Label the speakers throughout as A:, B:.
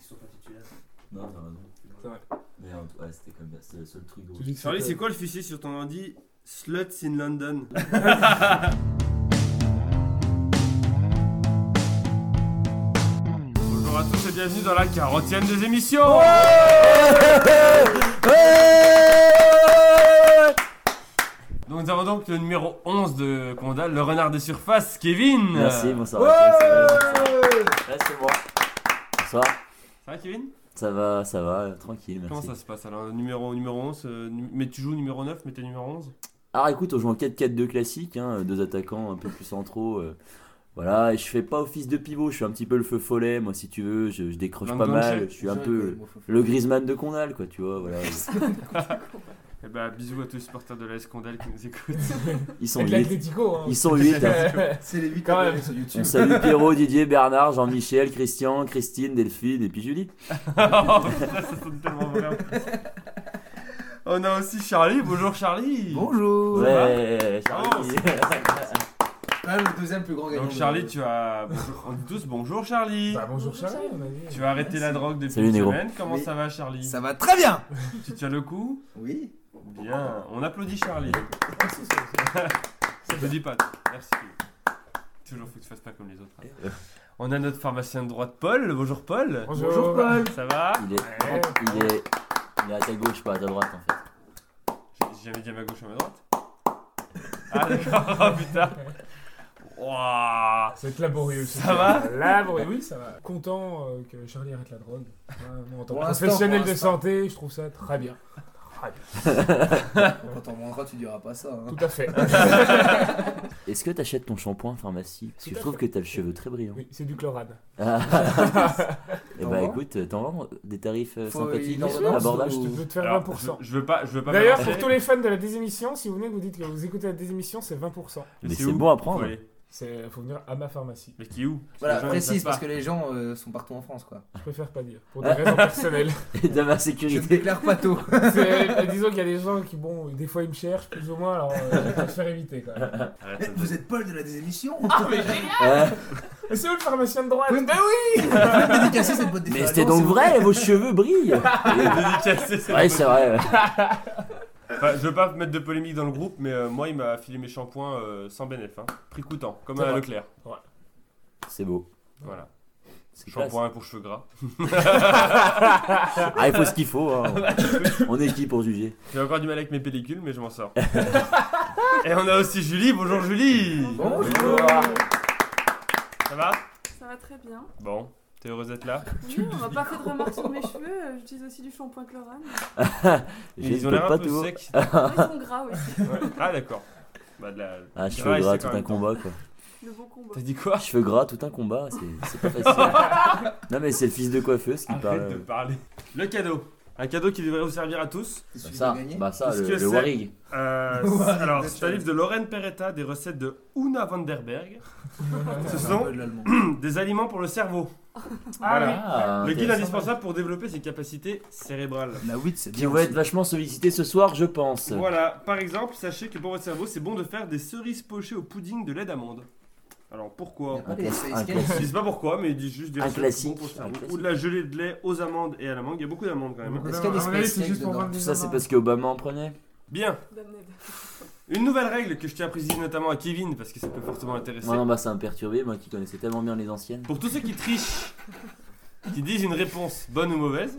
A: qu'ils sont pas titulaires.
B: Non, t'as raison.
C: C'est vrai.
B: Mais euh, ouais, c'était comme c'était le seul truc
C: que
D: Charlie,
C: c'est
D: c'est quoi le fichier sur ton ordi? Sluts in London. Bonjour à tous et bienvenue dans la 40ème des émissions Donc nous avons donc le numéro 11 de Condal, le renard des surfaces, Kevin
B: Merci, bonsoir.
C: Ouais
B: à tous, Ouais, c'est moi. Bonsoir.
D: Ça va Kevin?
B: Ça va, ça va, tranquille, merci.
D: Comment ça se passe? Alors numéro, numéro 11, euh, mais tu joues numéro 9, mais t'es numéro 11
B: Alors écoute, on joue en 4-4-2 classique, hein, deux attaquants un peu plus centraux. euh, voilà, et je fais pas office de pivot, je suis un petit peu le feu follet, moi si tu veux, je, je décroche pas mal, je suis un peu le Griezmann de Condal, quoi, tu vois, voilà.
D: Eh bah bisous à tous les supporters de l'AS Condal qui nous écoutent.
B: Ils sont
C: Avec
B: 8.
C: l'Atletico. Hein.
B: Ils sont 8.
A: C'est les 8
C: Quand même.
A: sur YouTube.
B: On salue Pierrot, Didier, Bernard, Jean-Michel, Christian, Christine, Delphine et puis Julie.
D: Oh, ça sonne tellement vrai. en plus. On a aussi Charlie. Bonjour Charlie.
A: Bonjour.
B: Ouais,
D: Oh,
B: Charlie.
A: Quand même le deuxième plus grand gagnant.
D: Donc
A: de-
D: Charlie, tu as. Bonjour. On dit tous bonjour Charlie.
C: Bah, bonjour Charlie, on a dit.
D: Tu as arrêté la drogue depuis
B: Salut,
D: une semaine. Comment
A: Oui.
D: ça va Charlie?
A: Ça va très bien.
D: Tu tiens le coup?
A: Oui.
D: Bien. On applaudit Charlie.
C: Merci, c'est- c'est-
D: Je dis pas. Merci. Toujours faut que tu fasses pas comme les autres. hein. On a notre pharmacien de droite Paul. Bonjour Paul.
C: Bonjour.
A: Paul.
D: Ça va
B: Il est,
C: Ouais.
B: il, est, il est à ta gauche, pas à ta droite en fait.
D: J'ai jamais dit à ma gauche ou à ma droite Ah d'accord, oh putain Wouah
C: Ça va être laborieux. ce
D: Ça
C: soir.
D: va
C: Laborieux, oui, ça va. Content euh, que Charlie arrête la drogue. Vraiment, en tant que
A: Pour l'instant,
C: professionnel
A: pour
C: de
A: l'instant.
C: santé, je trouve ça très bien.
A: Quand on mourra, tu diras pas ça. hein.
C: Tout à fait.
B: Est-ce que t'achètes ton shampoing pharmacie? Parce que je trouve
C: fait.
B: que t'as le cheveu très brillant.
C: Oui, c'est du chlorade.
B: Ah. Et
A: T'en
B: bah
A: vends
B: écoute, t'en vends des tarifs euh,
A: Faut
B: sympathiques, abordables
A: ou-
C: Je peux te faire
D: Alors,
C: 20%.
D: Je, je veux pas, je veux pas.
C: D'ailleurs, pour tous les fans de la désémission, si vous venez, vous dites que vous écoutez la désémission, c'est 20%.
B: Mais c'est bon à prendre.
C: C'est, faut venir à ma pharmacie.
D: Mais qui est où
A: Voilà,
D: gens,
A: précise parce que les gens euh, sont partout en France quoi.
C: Je préfère pas dire, pour des raisons personnelles.
B: Et de ma
A: Je
B: sécurité.
A: déclare pas
C: bah, disons qu'il y a des gens qui, bon, des fois ils me cherchent plus ou moins, alors euh, je préfère éviter quand même.
D: Arrête, ça
A: Vous êtes Paul de la désémission
C: Ah, mais génial
B: Ah,
C: Mais c'est où le pharmacien de droite
A: Oui,
C: Ben oui
A: Vous dédicacer cette boîte
B: mais c'était donc
A: vous
B: vrai, vos cheveux brillent
D: te dédicacé, c'est
B: Ouais, c'est vrai.
D: Enfin, je veux pas mettre de polémique dans le groupe, mais euh, moi, il m'a filé mes shampoings euh, sans bénéf, hein. prix coûtant, comme à
C: vrai.
D: Leclerc.
B: C'est beau.
D: Voilà. Shampoing pour cheveux gras.
B: Ah, il faut ce qu'il faut. hein. On est qui pour juger
D: J'ai encore du mal avec mes pellicules, mais je m'en sors. Et on a aussi Julie. Bonjour Julie.
A: Bonjour.
D: Ça va?
E: Ça va très bien.
D: Bon, t'es heureuse d'être là
E: Oui, on m'a pas fait de remarques sur mes cheveux. euh, J'utilise aussi du shampoing chlorane.
B: J'ai
D: Ils ont l'air un
B: pas
D: peu
B: tout.
D: secs.
E: Non, Ils sont gras aussi.
D: Ouais. Ah d'accord. Bah, de la...
B: Ah,
D: du
B: cheveux
D: gras, c'est
B: tout
D: quand
B: un
D: même
B: combat quoi.
E: Le beau combat.
D: T'as dit quoi?
B: Cheveux gras, tout un combat, c'est c'est pas facile. non, mais c'est le fils de coiffeuse qui
D: Arrête
B: parle.
D: de parler. Le cadeau. Un cadeau qui devrait vous servir à tous.
A: C'est celui
B: Ça,
A: qui
B: bah ça, le, le Warig.
D: Euh, alors, c'est un livre de Lorraine Peretta, des recettes de Una van der Berg. Ce sont des aliments pour le cerveau.
C: Ah,
D: Voilà.
B: Ah,
D: le guide indispensable pour développer ses capacités cérébrales.
A: La 8 c'est
B: Qui
A: bien.
B: va être vachement sollicité ce soir, je pense.
D: Voilà, par exemple, sachez que pour votre cerveau, c'est bon de faire des cerises pochées au pudding de lait d'amande. Alors
A: Il y
D: pourquoi
A: a pas
D: disent pas pourquoi, mais ils disent juste des
B: Un
D: recettes
B: classique,
D: bons pour le cerveau.
B: un classique.
D: Ou de la gelée de lait aux amandes et à la mangue. Il y a beaucoup d'amandes quand même. hein.
A: Est-ce qu'il y a des
C: À mon avis,
A: Space
C: c'est
A: Cake
C: juste pour
A: dedans
C: vendre
B: Tout
C: des
B: ça, c'est parce qu'Obama en prenait.
D: Bien. Une nouvelle règle que je tiens à préciser notamment à Kevin, parce que ça peut fortement intéresser.
B: Moi, non, bah, ça me perturbé, moi qui connaissais tellement bien les anciennes.
D: Pour tous ceux qui trichent, qui disent une réponse bonne ou mauvaise,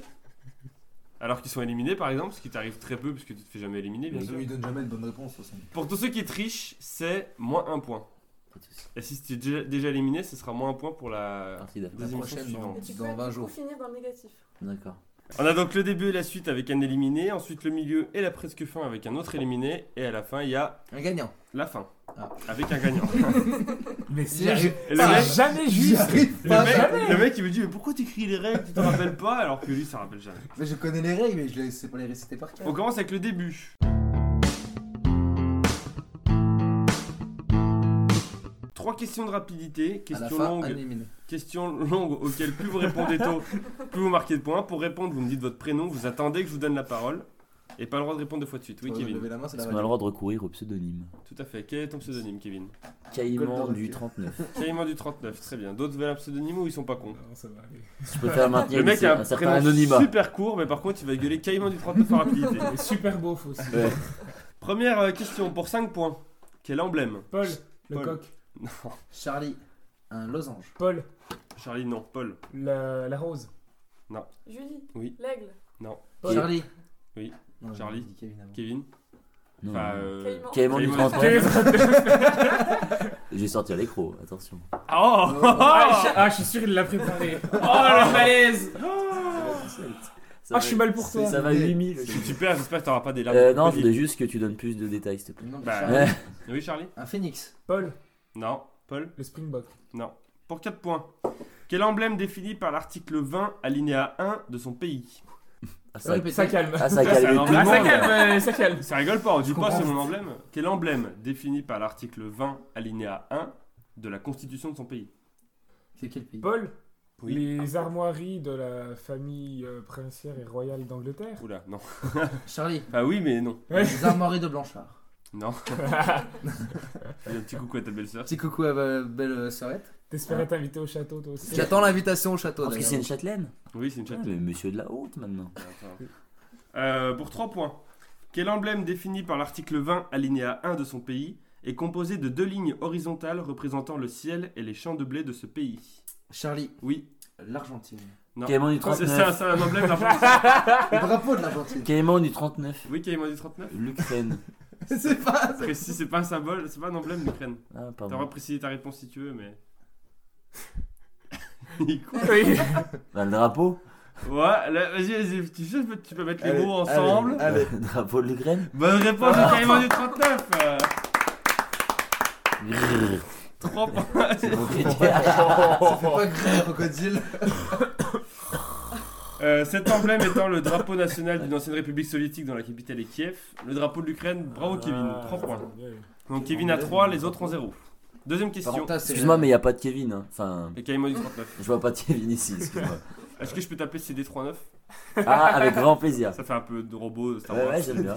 D: alors qu'ils sont éliminés par exemple, ce qui t'arrive très peu parce que tu te fais jamais éliminer bien
A: Mais
D: sûr.
A: il lui donne jamais de bonne réponse de toute façon.
D: Pour tous ceux qui trichent, c'est moins un point.
B: Pas de soucis.
D: Et si es déjà, déjà éliminé, ce sera moins un point pour la
B: d'après.
D: deuxième
A: prochaine,
D: émission suivante.
E: Et tu
A: Dans
E: peux
A: 20
E: du coup
A: jours.
E: finir dans le négatif.
B: D'accord.
D: On a donc le début et la suite avec un éliminé, ensuite le milieu et la presque fin avec un autre éliminé, et à la fin il y a
A: Un gagnant.
D: la fin
A: Ah.
D: avec un gagnant.
C: Mais c'est
A: arrive
D: Et le
A: pas.
D: mec,
C: jamais
A: J'y
C: juste.
A: arrive
D: le,
A: pas.
D: mec,
A: jamais.
D: le mec, il me dit mais pourquoi t'écris les règles, tu te rappelles pas alors que lui ça rappelle jamais.
A: Mais je connais les règles, mais je ne sais pas les réciter par cœur.
D: On commence avec le début. Trois questions de rapidité, questions
A: fin,
D: questions longues auxquelles plus vous répondez tôt, plus vous marquez de points. Pour répondre, vous me dites votre prénom, vous attendez que je vous donne la parole. Et pas le droit de répondre deux fois de suite. Oui, Kevin.
A: la main, la
B: qu'on a le droit de recourir au pseudonyme
D: Tout à fait. Quel est ton pseudonyme, Kevin?
B: Caïman du
A: Retriever.
B: 39.
D: Caïman du 39, très bien. D'autres veulent un pseudonyme ou ils sont pas cons?
C: Non, ça va aller.
B: Je préfère maintenir
D: Le mec a
B: un
D: un
B: certain
D: prénom
B: anonymat.
D: super court, mais par contre il va gueuler Caïman du 39 en rapidité.
C: Super beau, faut aussi.
B: Ouais.
D: Première euh, question pour 5 points. Quel emblème?
C: Paul, le
D: Paul.
C: coq.
D: Non.
A: Charlie, un losange.
C: Paul,
D: Charlie, non. Paul.
C: la, la rose.
E: Julie.
D: Oui.
E: L'aigle.
C: Paul.
A: Charlie.
D: Oui.
A: Non,
D: Charlie.
A: j'ai dit Kevin avant.
D: Kevin
B: Non,
D: Enfin,
B: non.
D: euh,
E: Caïman.
B: Caïman du
D: Caïman.
B: 39. J'ai sorti à l'écro, attention.
D: Oh
C: Ah, je, ah, je suis sûr il l'a préparé. Oh le malaise Ah, je suis mal pour toi.
B: Ça va 8000.
D: Si tu perds, j'espère que t'auras pas des larmes.
B: Euh, non, je voulais juste que tu donnes plus de détails, s'il te plaît.
A: Non,
D: Bah,
A: Charlie.
D: Oui, Charlie
A: un phénix.
C: Paul,
D: Non. Paul
C: le springbok.
D: Non. Pour 4 points. Quel emblème défini par l'article 20, alinéa 1 de son pays?
B: Ah, ça,
A: Répétez.
C: Ça calme.
B: ah, ça calme le
C: Ah,
B: monde.
C: ça calme, euh, ça calme.
D: Ça rigole pas, on dit pas c'est mon emblème. Quel emblème défini par l'article 20, alinéa 1 de la constitution de son pays?
A: C'est quel pays?
C: Paul,
D: Oui.
C: les armoiries de la famille euh, princière et royale d'Angleterre?
D: Oula, non.
A: Charlie,
D: Ah oui, mais non.
C: Ouais.
A: les armoiries de Blanchard.
D: Non. Un petit coucou à ta belle-sœur.
A: Petit coucou à ma belle euh, sœurette.
C: T'espérais t'inviter au château toi aussi.
A: J'attends l'invitation au château.
B: Parce que c'est une châtelaine
D: Oui, c'est une
B: Ah, mais monsieur de la haute maintenant.
D: Euh, pour 3 points. Quel emblème défini par l'article 20, alinéa 1 de son pays est composé de deux lignes horizontales représentant le ciel et les champs de blé de ce pays?
A: Charlie,
D: Oui.
A: l'Argentine.
D: Non.
B: Caïman du
D: C'est
B: 39.
D: ça, c'est un emblème d'argent.
A: Le drapeau de l'Argentine.
B: Caïman du 39.
D: Oui, Caïman du 39.
B: L'Ukraine.
A: c'est pas. c'est-
D: Précis, c'est pas un symbole, c'est pas un emblème d'Ukraine.
B: Ah,
D: T'auras précisé ta réponse si tu veux, mais. Il coupe.
C: Oui.
B: Bah, le drapeau.
D: ouais, là, vas-y, vas-y, tu, tu peux mettre les
A: Allez,
D: mots ensemble.
A: allez.
B: Le drapeau de l'Ukraine.
D: Bonne réponse de Caïman du 39 euh,
B: Grrr.
D: Trois points.
B: C'est
A: pas grave, crocodile.
D: Euh, cet emblème étant le drapeau national d'une ancienne république soviétique dont la capitale est Kiev, le drapeau de l'Ukraine, bravo Kevin,
C: Ah,
D: 3 points. Donc Kevin a 3, les autres ont 0. Deuxième question.
B: Excuse-moi, mais il n'y a pas de Kevin. hein. Enfin,
D: Et du 39.
B: je vois pas de Kevin ici. excuse-moi.
D: Est-ce que je peux t'appeler CD39
B: Ah, avec grand plaisir.
D: Ça fait un peu de robot Star
B: Ouais,
D: Wars.
B: ouais, j'aime bien.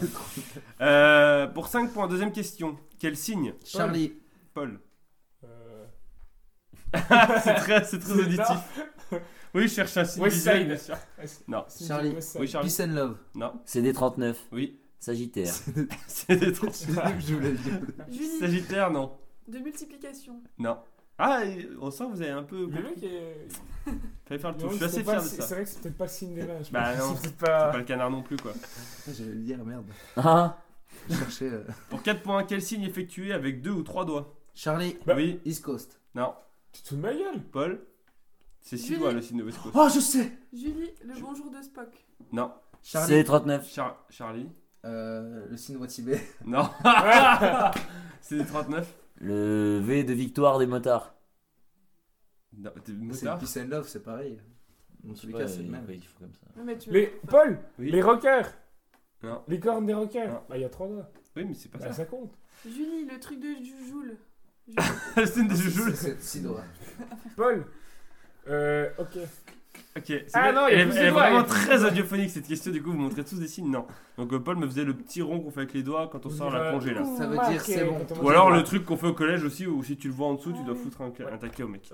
D: Euh, pour 5 points, deuxième question. Quel signe?
A: Charlie,
D: Paul.
C: Euh,
D: c'est très, c'est très auditif. Oui, je cherche un signe
C: West
D: visuel,
C: Side.
D: bien sûr. Non.
A: Charlie.
C: West Side.
D: Oui, Charlie.
A: Peace and Love.
D: Non.
B: C'est des 39.
D: Oui.
B: Sagittaire.
D: CD39.
A: Je voulais le dire.
E: Julie.
D: Sagittaire, non.
E: De multiplication.
D: Non. Ah, et on sent que vous avez un peu.
C: Le mec est.
D: Fallait faire le tour. Je suis assez
C: c'est
D: fier de
C: C'est
D: ça.
C: c'est vrai que c'est peut-être pas Cinderella. je
D: Bah
C: pense.
D: non.
C: C'est peut-être
D: C'est
C: pas.
D: pas le canard non plus, quoi.
A: J'allais le dire, merde.
B: Ah,
A: Je cherchais. euh,
D: Pour 4 points, quel signe effectué avec deux ou trois doigts?
A: Charlie,
C: Bah.
D: Oui.
A: East Coast.
D: Non.
C: Tu te fous de ma gueule
D: Paul C'est six
E: Julie.
D: doigts le signe de West Coast.
A: Oh, je sais
E: Julie. Le bonjour de Spock.
D: Non.
B: c'est
A: Charlie,
B: des 39.
D: Char- Charlie
A: euh, le signe Watibé.
D: Non. C'est des 39
B: Le V de victoire des motards.
D: Non, t'es
A: C'est
D: motard
A: Peace and Love, c'est pareil. Dans tous les cas, c'est le même.
B: il faut comme ça.
E: Non, mais tu
C: Les... Paul
D: Oui.
C: Les rockers
D: Non.
C: Les cornes des rockers
D: Non.
C: Bah, il y a trois doigts.
D: Oui, mais c'est pas
C: Bah,
D: ça.
C: ça compte.
E: Julie, le truc de Jujoule. Julie.
D: Le signe de Joujou.
A: C'est- C'est six doigts.
C: Paul Euh. Ok.
D: Ok. c'est
C: Ah non, il y a
D: elle,
C: plus
D: est-
C: de
D: elle est
C: doigts, il y a
D: vraiment
C: plus
D: très audiophonique cette question. Du coup, vous montrez tous des signes. Non. Donc euh, Paul me faisait le petit rond qu'on fait avec les doigts quand on sort la plongée là.
A: Ça veut dire c'est bon.
D: Ou alors le truc qu'on fait au collège aussi où si tu le vois en dessous, tu
E: Ah
D: dois
E: oui.
D: foutre un, un taquet au mec.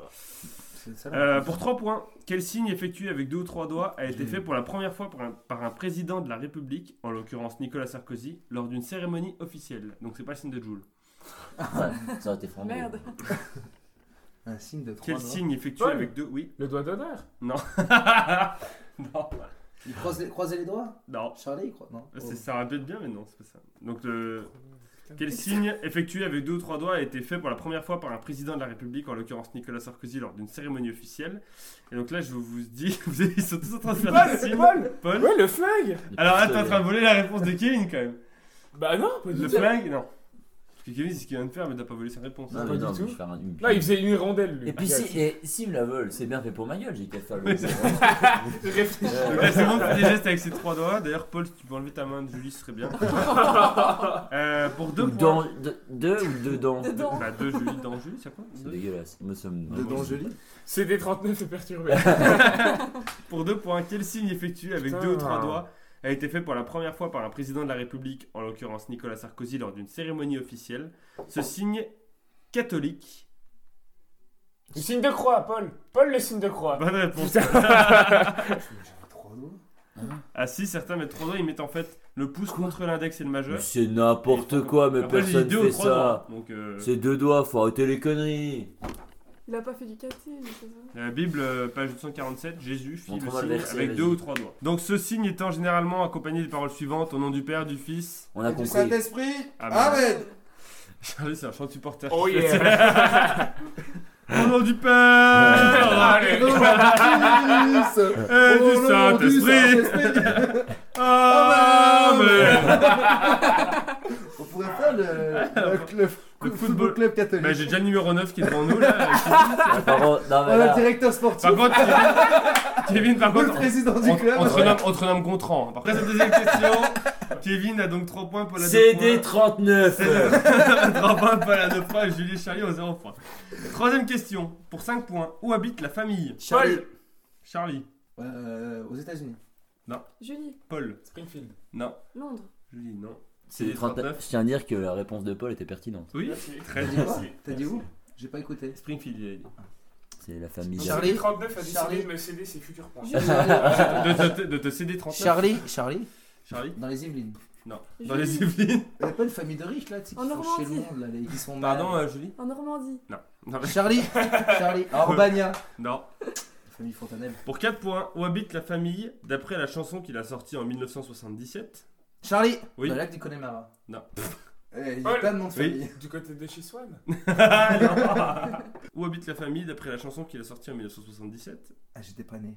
D: Euh, pour 3 points, quel signe effectué avec deux ou trois doigts a été fait pour la première fois par un, par un président de la République, en l'occurrence Nicolas Sarkozy, lors d'une cérémonie officielle? Donc c'est pas le signe de Joule.
B: Ouais, ça aurait été franc.
E: Merde.
A: Un signe de trois
D: Quel
A: doigts.
D: signe effectué
C: Paul.
D: avec deux? Oui.
C: Le doigt d'honneur
D: Non. non.
A: Il croise les, croisait les doigts?
D: Non.
A: Charlie, il croit. Non.
D: C'est-
A: Oh.
D: Ça répète bien, mais non, c'est pas ça. Donc le. Quel signe effectué avec deux ou trois doigts a été fait pour la première fois par un président de la République, en l'occurrence Nicolas Sarkozy, lors d'une cérémonie officielle? Et donc là, je vous dis, vous êtes- ils sont tous en train de faire des
C: Paul
D: signes.
C: Paul
D: Paul
C: Ouais, le flingue
D: Alors là, t'es en train de voler la réponse de Kevin quand même.
C: Bah non, pas du
D: Le
C: tout.
D: flingue, non. Que Kevin, c'est ce qu'il vient de faire, mais t'as pas volé sa réponse.
B: Non,
C: Pas
B: mais
C: du
B: non,
C: tout.
B: mais je vais faire un- une-
C: Là, il faisait une rondelle, lui.
B: Et puis si, et si me la veulent, c'est bien fait pour ma gueule, j'ai qu'à faire le.
D: Oui, c'est
C: Il réfléchit.
D: Donc là, c'est bon, fais des gestes avec ses trois doigts. D'ailleurs, Paul, si tu peux enlever ta main de Julie, ce serait bien. Euh, pour deux
B: Ou
D: points.
B: dans, de- deux ou dedans
E: Dedans.
D: Bah, deux Julie dans Julie, c'est quoi
B: C'est
D: Deux.
B: dégueulasse. Nous sommes.
A: Dedans joli.
C: CD39 est perturbé.
D: Pour deux points, quel signe effectué avec
C: Putain.
D: deux ou trois doigts a été fait pour la première fois par un président de la République, en l'occurrence Nicolas Sarkozy, lors d'une cérémonie officielle Ce signe catholique.
C: Le signe de croix, Paul. Paul, le signe de croix.
D: Bonne réponse.
A: Doigts.
D: Ah si, certains mettent trois doigts, ils mettent en fait le pouce contre l'index et le majeur.
B: C'est n'importe quoi, mais
D: Après, j'ai dit
B: personne
D: deux ou
B: fait
D: trois
B: ça.
D: doigts. Donc, euh,
B: C'est deux doigts, faut arrêter les conneries.
E: Il a pas fait du caté, mais c'est ça.
D: La Bible, euh, page 247, Jésus fit le signe avec deux ou trois doigts. Donc ce signe étant généralement accompagné des paroles suivantes au nom du Père, du Fils.
B: On a
A: Et du
B: compris.
A: Saint-Esprit
D: Amen.
A: Amen
D: Charlie, c'est un chant de supporter.
C: Oh yeah.
D: Au nom du Père
C: Allez.
A: Au nom du Fils
D: et du. Saint-Esprit. Amen.
A: On pourrait faire le, le, le,
D: Le
A: football
D: football.
A: club catholique.
D: Bah, j'ai déjà le numéro 9 qui est devant nous là.
B: Par contre, non, mais
A: le
B: là,
A: directeur sportif.
D: Par contre, Kevin, Kevin, par
A: le
D: contre,
A: président du
D: on,
A: club.
D: on te renomme, on te renomme Gontran. Cette deuxième question, Kevin a donc 3 points pour la
B: CD 39.
D: 3 points pour la 2 points et Julie et Charlie ont 0 points. Troisième question, pour 5 points, où habite la famille?
A: Charlie.
D: Charlie,
A: Euh, aux États-Unis.
E: Julie,
D: Paul,
C: Springfield.
D: non,
E: Londres.
D: Julie, non.
B: CD 39. Je tiens à dire que la réponse de Paul était pertinente.
D: Oui, très bien.
A: T'as dit où? J'ai pas écouté.
D: Springfield, il a dit.
B: C'est la famille.
A: Charlie.
C: 39 a décidé
A: Charlie.
C: de me céder ses futurs points.
D: De te, de te céder 39
A: Charlie. Charlie.
D: Charlie
A: Dans les Yvelines.
D: Non.
E: Julie.
D: Dans les Yvelines
A: Il y a pas une famille de riches là, tu sais,
E: En
A: qui sont chez le
E: Normandie.
A: monde là, les- qui sont
D: Pardon, euh, Julie?
E: En Normandie.
D: Non. Non, mais-
A: Charlie. Charlie. À Urbania.
D: non.
A: La famille Fontanelle.
D: Pour 4 points, où habite la famille d'après la chanson qu'il a sortie en 1977
A: Charlie.
D: Oui.
A: Dans le lac du Connemara.
D: Non.
A: Eh, il y a
C: Paul.
A: plein de noms de
D: Oui.
A: famille.
C: Du côté de chez Swan
D: Où habite la famille d'après la chanson qu'il a sortie en 1977
A: Ah, j'étais pas né.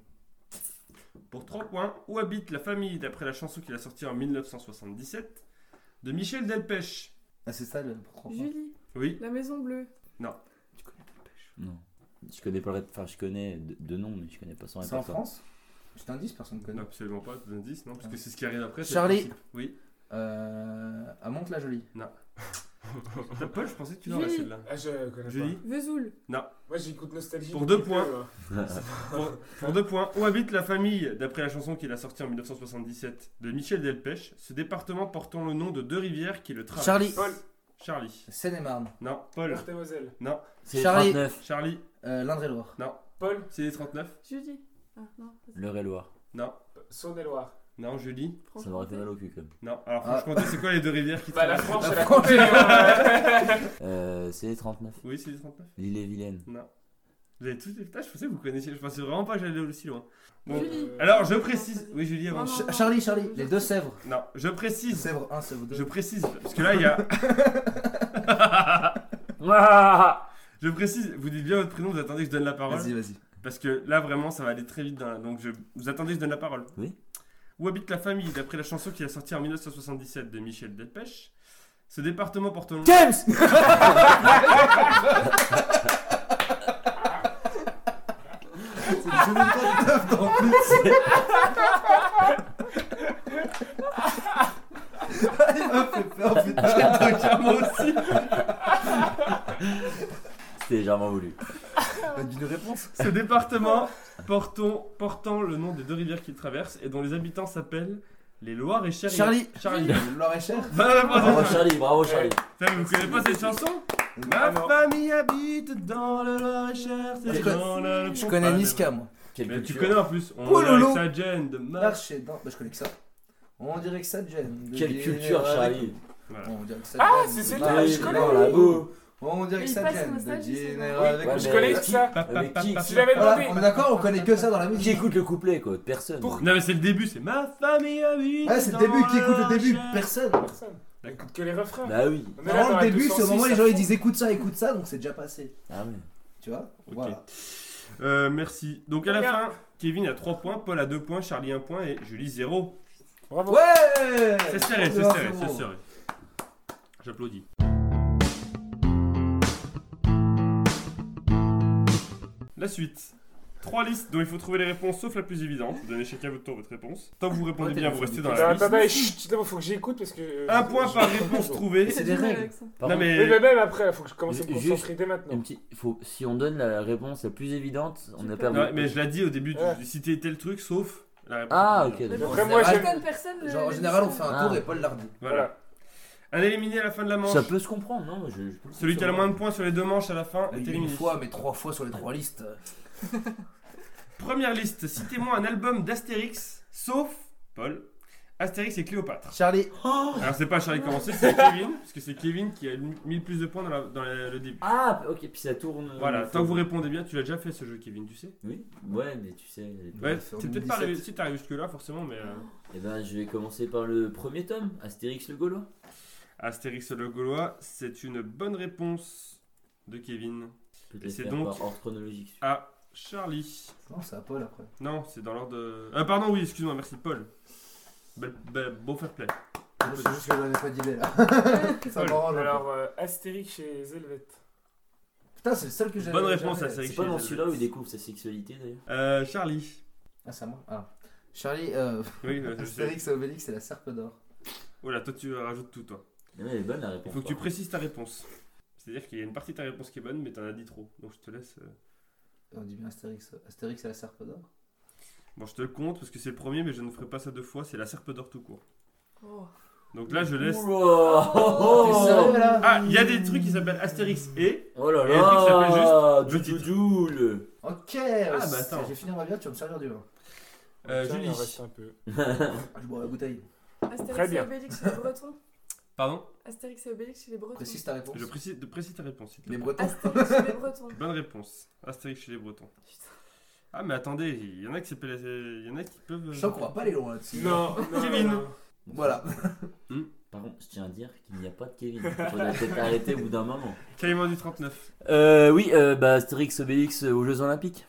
D: Pour 3 points, où habite la famille d'après la chanson qu'il a sortie en 1977 de Michel Delpech
A: Ah, c'est ça le pour
E: Julie,
D: Oui.
E: la maison bleue.
A: Tu connais Delpech?
B: Non. Je connais pas le Enfin, je connais de, de nom, mais je connais pas son
A: C'est en
B: répertoire.
A: France? C'est un 10, personne ne connaît.
D: Non, absolument pas, d'indice, non, parce que c'est ce qui arrive après. c'est
A: Charlie.
D: principe. Oui.
A: Euh, à Monte-la-Jolie.
D: T'as Paul, je pensais que tu l'aurais
E: Julie.
D: celle-là.
C: Ah, je connais
D: Julie
E: Vesoul.
C: pas. Moi, j'écoute Nostalgie.
D: Pour
C: depuis
D: deux points.
C: peu.
D: Pour, pour deux points, où habite la famille d'après la chanson qu'il a sortie en 1977 de Michel Delpech, ce département portant le nom de deux rivières qui le traversent
A: Charlie.
C: Paul,
D: Charlie.
A: Seine-et-Marne.
D: Non, Paul. Non,
B: C'est
A: Charlie.
B: 39.
D: Charlie.
A: Euh, L'Indre-et-Loire.
C: Paul,
D: C'est les 39
E: Julie. Ah, non.
B: L'Eure-et-Loire.
D: Non.
C: Saône-et-Loire.
D: Non, Julie.
B: Ça m'aurait fait mal au cul quand même.
D: Non. Alors,
A: Ah.
D: franchement, c'est quoi les deux rivières qui
C: Bah, la
D: traversent
C: la. Comté. ouais.
B: Euh, c'est les 39.
D: Oui, c'est les 39
B: L'île et Vilaine.
D: Non. Vous avez tous les tâches, je pensais que vous connaissiez. Je pensais vraiment pas que j'allais aussi loin. Bon.
E: Julie.
D: Alors, je précise. Oui, Julie, avant.
E: Non, non.
A: Ch- Charlie, Charlie. Les deux Sèvres.
D: Non, je précise.
A: Sèvres 1, Sèvres 2.
D: Je précise. Parce que là, il y a. Je précise, vous dites bien votre prénom, vous attendez que je donne la parole.
A: Vas-y, vas-y.
D: Parce que là, vraiment, ça va aller très vite. dans la- Donc, je... vous attendez je donne la parole.
B: Oui.
D: Où habite la famille d'après la chanson qui a sorti en 1977 de Michel Delpech Ce département porte le nom.
B: James
A: de teuf dans le Il m'a fait peur, putain.
D: Moi aussi.
B: C'était légèrement voulu.
A: D'une réponse.
D: Ce département portant, portant le nom des deux rivières qu'il traverse et dont les habitants s'appellent les Loire et Cher.
A: Charlie.
D: Charlie.
A: Laure et Cher.
B: Bravo Charlie, bravo Charlie.
D: Putain, vous connaissez pas cette chanson? Ma
C: Ah non.
D: famille habite dans le c'est
A: Je connais-
D: dans le...
A: Je connais Niska, moi.
B: Quelle
D: Mais tu
B: culture.
D: connais en plus. On
A: Oh
D: dirait
A: lolo.
D: que ça gêne de ma...
A: Marcher dans. Bah, je connais que ça. On dirait que ça te gêne.
B: Quelle culture
A: avec-
B: Charlie.
D: Voilà.
A: On dirait que ça
C: Ah,
A: gêne
C: c'est c'est toi, je connais.
A: dans la boue. On dirait que ça
B: Ouais,
C: Je connais
B: qui-
C: ça.
B: Qui
C: Si j'avais demandé.
A: on est d'accord, on connaît que ça dans la
B: Qui
A: musique.
B: écoute le couplet quoi? Personne.
D: Non mais c'est le début, c'est ma famille habite
A: Ouais, c'est le début. Qui écoute le début? Personne.
C: Personne. On écoute que les refrains.
B: Bah oui.
C: La
A: le début, c'est au
C: 206,
A: moment où les gens ils disent écoute ça, écoute ça, donc c'est déjà passé.
B: Ah ouais.
A: Tu vois? Voilà.
D: Euh, merci. Donc à la fin, Kevin a 3 points, Paul a 2 points, Charlie 1 point et Julie 0.
C: Bravo.
A: Ouais
D: C'est serré, c'est serré, c'est serré. J'applaudis. La suite. Trois listes dont il faut trouver les réponses sauf la plus évidente. Vous donnez chacun votre tour votre réponse. Tant que vous répondez
A: Ouais,
D: bien, vous restez dans la
C: Attends,
D: liste.
C: attends, attends, chut, d'abord, faut que j'écoute parce que. euh,
D: Un point par réponse trouvée.
A: C'est
E: J'ai
A: des règles.
D: Non mais
C: même après, il faut que je commence à me concentrer dès maintenant.
B: un petit, faut, si on donne la réponse la plus évidente, on a perdu.
D: Mais je l'ai dit au début, du-
C: Ouais.
D: citer tel truc sauf La réponse
B: Ah, ok,
C: Après, moi,
A: Genre en
E: le
A: général on fait un
B: Ah.
A: tour et Paul l'a redit.
D: Voilà. Un éliminé à la fin de la manche.
B: Ça peut se comprendre, non je, je-
D: Celui qui a le moins de points sur les deux manches à la fin est
A: Une
D: éliminé.
A: fois mais trois fois sur les trois listes.
D: Première liste, citez-moi un album d'Astérix, sauf Paul, Astérix et Cléopâtre.
A: Charlie.
D: Alors c'est pas Charlie commencer, c'est Kevin, parce que c'est Kevin qui a mis le plus de points dans, la- dans la- le début.
B: Ah, ok, puis ça tourne. euh,
D: Voilà, tant que vous répondez bien, tu l'as déjà fait ce jeu Kevin, tu sais
B: Oui, ouais, mais tu sais.
D: Ouais, c'est peut-être pas
A: 2017.
D: arrivé, si t'arrives jusque là forcément, mais euh,
B: Eh ben, je vais commencer par le premier tome, Astérix le Gaulois.
D: Astérix le Gaulois, c'est une bonne réponse de Kevin.
B: Peut-être
D: c'est donc-
B: ordre chronologique.
D: À Charlie.
A: Non c'est à Paul après.
D: Non, c'est dans l'ordre de... Ah pardon, oui, excuse-moi, merci Paul. Bel- bel- beau fair play.
A: C'est juste que j'avais pas d'idée là. Ça
D: Paul.
A: m'arrange. un peu.
C: Alors, euh, Astérix chez Zelvet.
A: Putain c'est le seul que j'avais.
D: Bonne réponse
A: jamais.
D: à Astérix.
B: C'est pas dans
D: chez
B: celui-là où il découvre sa sexualité d'ailleurs
D: Euh, Charlie.
A: Ah c'est à moi. Ah. Charlie, euh,
D: Oui, euh, je sais.
A: Astérix et Obélix c'est la serpe d'or.
D: Voilà, toi tu rajoutes tout, toi.
B: Mais Elle est bonne la
D: Il
B: réponse.
D: faut que tu précises ta réponse. C'est-à-dire qu'il y a une partie de ta réponse qui est bonne, mais t'en as dit trop. Donc je te laisse. euh,
A: On dit bien Astérix. Astérix et la serpe d'or.
D: Bon, je te le compte parce que c'est le premier, mais je ne ferai pas ça deux fois. C'est la serpe d'or tout court.
E: Oh.
D: Donc là, je laisse.
B: contre. Ouah.
A: T'es sérieux là
D: Ah, il y a des trucs qui s'appellent Astérix et.
B: Oh là
D: Et un truc qui
B: là
D: s'appelle juste le
A: Ok.
D: Ah, bah, attends.
A: Je vais finir ma bière, tu vas me servir du vin.
D: Euh,
C: Tiens, il en
D: Julie.
C: reste un peu.
A: Ah, Je bois la bouteille.
E: Astérix
C: Très
E: et
C: bien.
E: Obélix chez les Bretons.
D: Pardon
E: Astérix et Obélix chez les Bretons.
A: Précise ta réponse.
D: Je précise, de précise ta réponse. s'il te
A: Les
D: plaît.
A: Bretons.
E: Astérix chez les Bretons.
D: Bonne réponse. Astérix chez les Bretons.
E: Putain.
D: Ah, mais attendez, il y en a qui s'appellent. Il y en a qui peuvent.
A: Je sens qu'on va pas aller loin là-dessus.
C: Non, non,
D: Kevin.
C: non.
A: Voilà.
B: Par contre, je tiens à dire qu'il n'y a pas de Kevin. Faudrait peut-être arrêter au bout d'un moment.
D: Caïman du 39.
B: Euh, oui, euh, bah Astérix Obélix euh, aux Jeux Olympiques.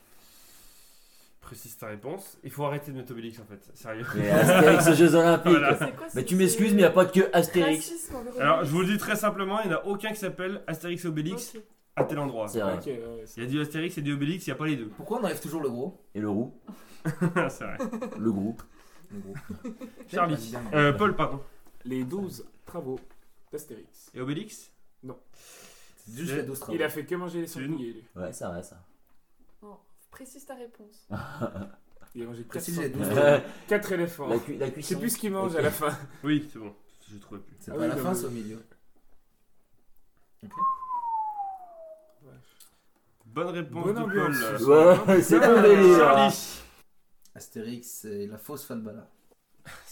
D: Précise ta réponse. Il faut arrêter de mettre Obélix en fait. Sérieux.
B: Mais Astérix aux Jeux Olympiques.
D: Voilà.
E: C'est quoi
B: Mais tu m'excuses, mais il n'y a pas que Astérix.
E: Racisme
D: Alors, je vous le dis très simplement, il n'y en a aucun qui s'appelle Astérix et Obélix à tel endroit.
B: C'est vrai.
C: Ok, ouais, c'est-
D: Il y a du Astérix et du Obélix, il n'y a pas les deux.
A: Pourquoi on enlève toujours le gros?
B: Et le roux,
D: c'est vrai.
B: le groupe.
A: Le.
D: Charlie. Euh, Paul, pardon.
C: Les 12 travaux d'Astérix.
D: Et Obélix?
A: C'est juste les 12 travaux.
C: Il a fait que manger les
D: C'est
C: sangliers, lui.
B: Ouais, ça va ça.
E: Précise ta réponse.
C: Il a mangé 4,
A: Précise les 12
B: la,
C: quatre éléphants.
B: cu- la
C: Je sais
B: cuisson.
C: plus ce qu'il mange à la fin.
D: Oui, c'est bon. Je trouvais plus.
A: C'est
C: Ah
A: pas
C: oui,
A: à la
C: non,
A: fin,
C: mais-
A: c'est au milieu.
D: Bonne réponse
C: Bonne
D: de
C: ambiance,
D: Paul.
B: Ouais, c'est bon délire.
D: Charlie.
A: Astérix et la fausse fanbala.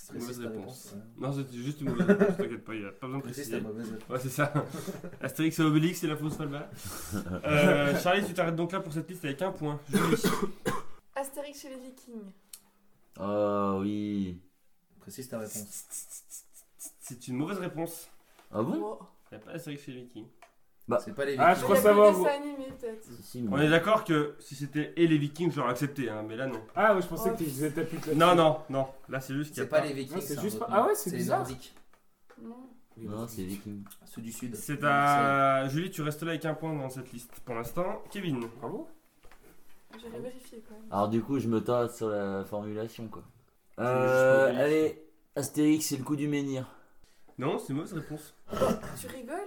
D: C'est une mauvaise réponse.
A: ouais.
D: Non, c'était juste une mauvaise réponse, t'inquiète pas, il n'y a pas besoin de préciser.
A: mauvaise réponse.
D: Ouais, c'est ça. Astérix et Obélix, c'est la fausse falba. Euh, Charlie, tu t'arrêtes donc là pour cette liste avec un point.
E: Astérix chez les Vikings.
B: Oh oui.
A: Précise ta réponse.
D: C'est une mauvaise réponse.
B: Ah bon?
E: Oh.
D: Il n'y a pas Astérix chez les Vikings.
A: C'est pas les
C: Ah,
A: Vikings.
C: je crois savoir,
E: plus
C: vous-.
B: Si, mais-
D: On est d'accord que si c'était et les Vikings, j'aurais accepté, hein, mais là non.
C: Ah, ouais, je pensais
E: Oh.
C: que ta pute là
D: Non, non, non. Là, c'est juste qu'il y a
A: C'est pas les Vikings.
C: Non, c'est juste pas-. Ah ouais, c'est
A: les
C: bizarre.
A: Nordiques.
E: Non.
B: Non, c'est Viking.
A: Ceux du Sud.
D: C'est à. Julie, tu restes là avec un point dans cette liste pour l'instant. Kevin.
C: Bravo.
E: J'irai vérifier quand même.
B: Alors du coup, je me tâte sur la formulation quoi.
D: juste
B: Euh, allez, Astérix, c'est le coup du menhir.
D: Non, c'est une mauvaise réponse.
E: Tu rigoles?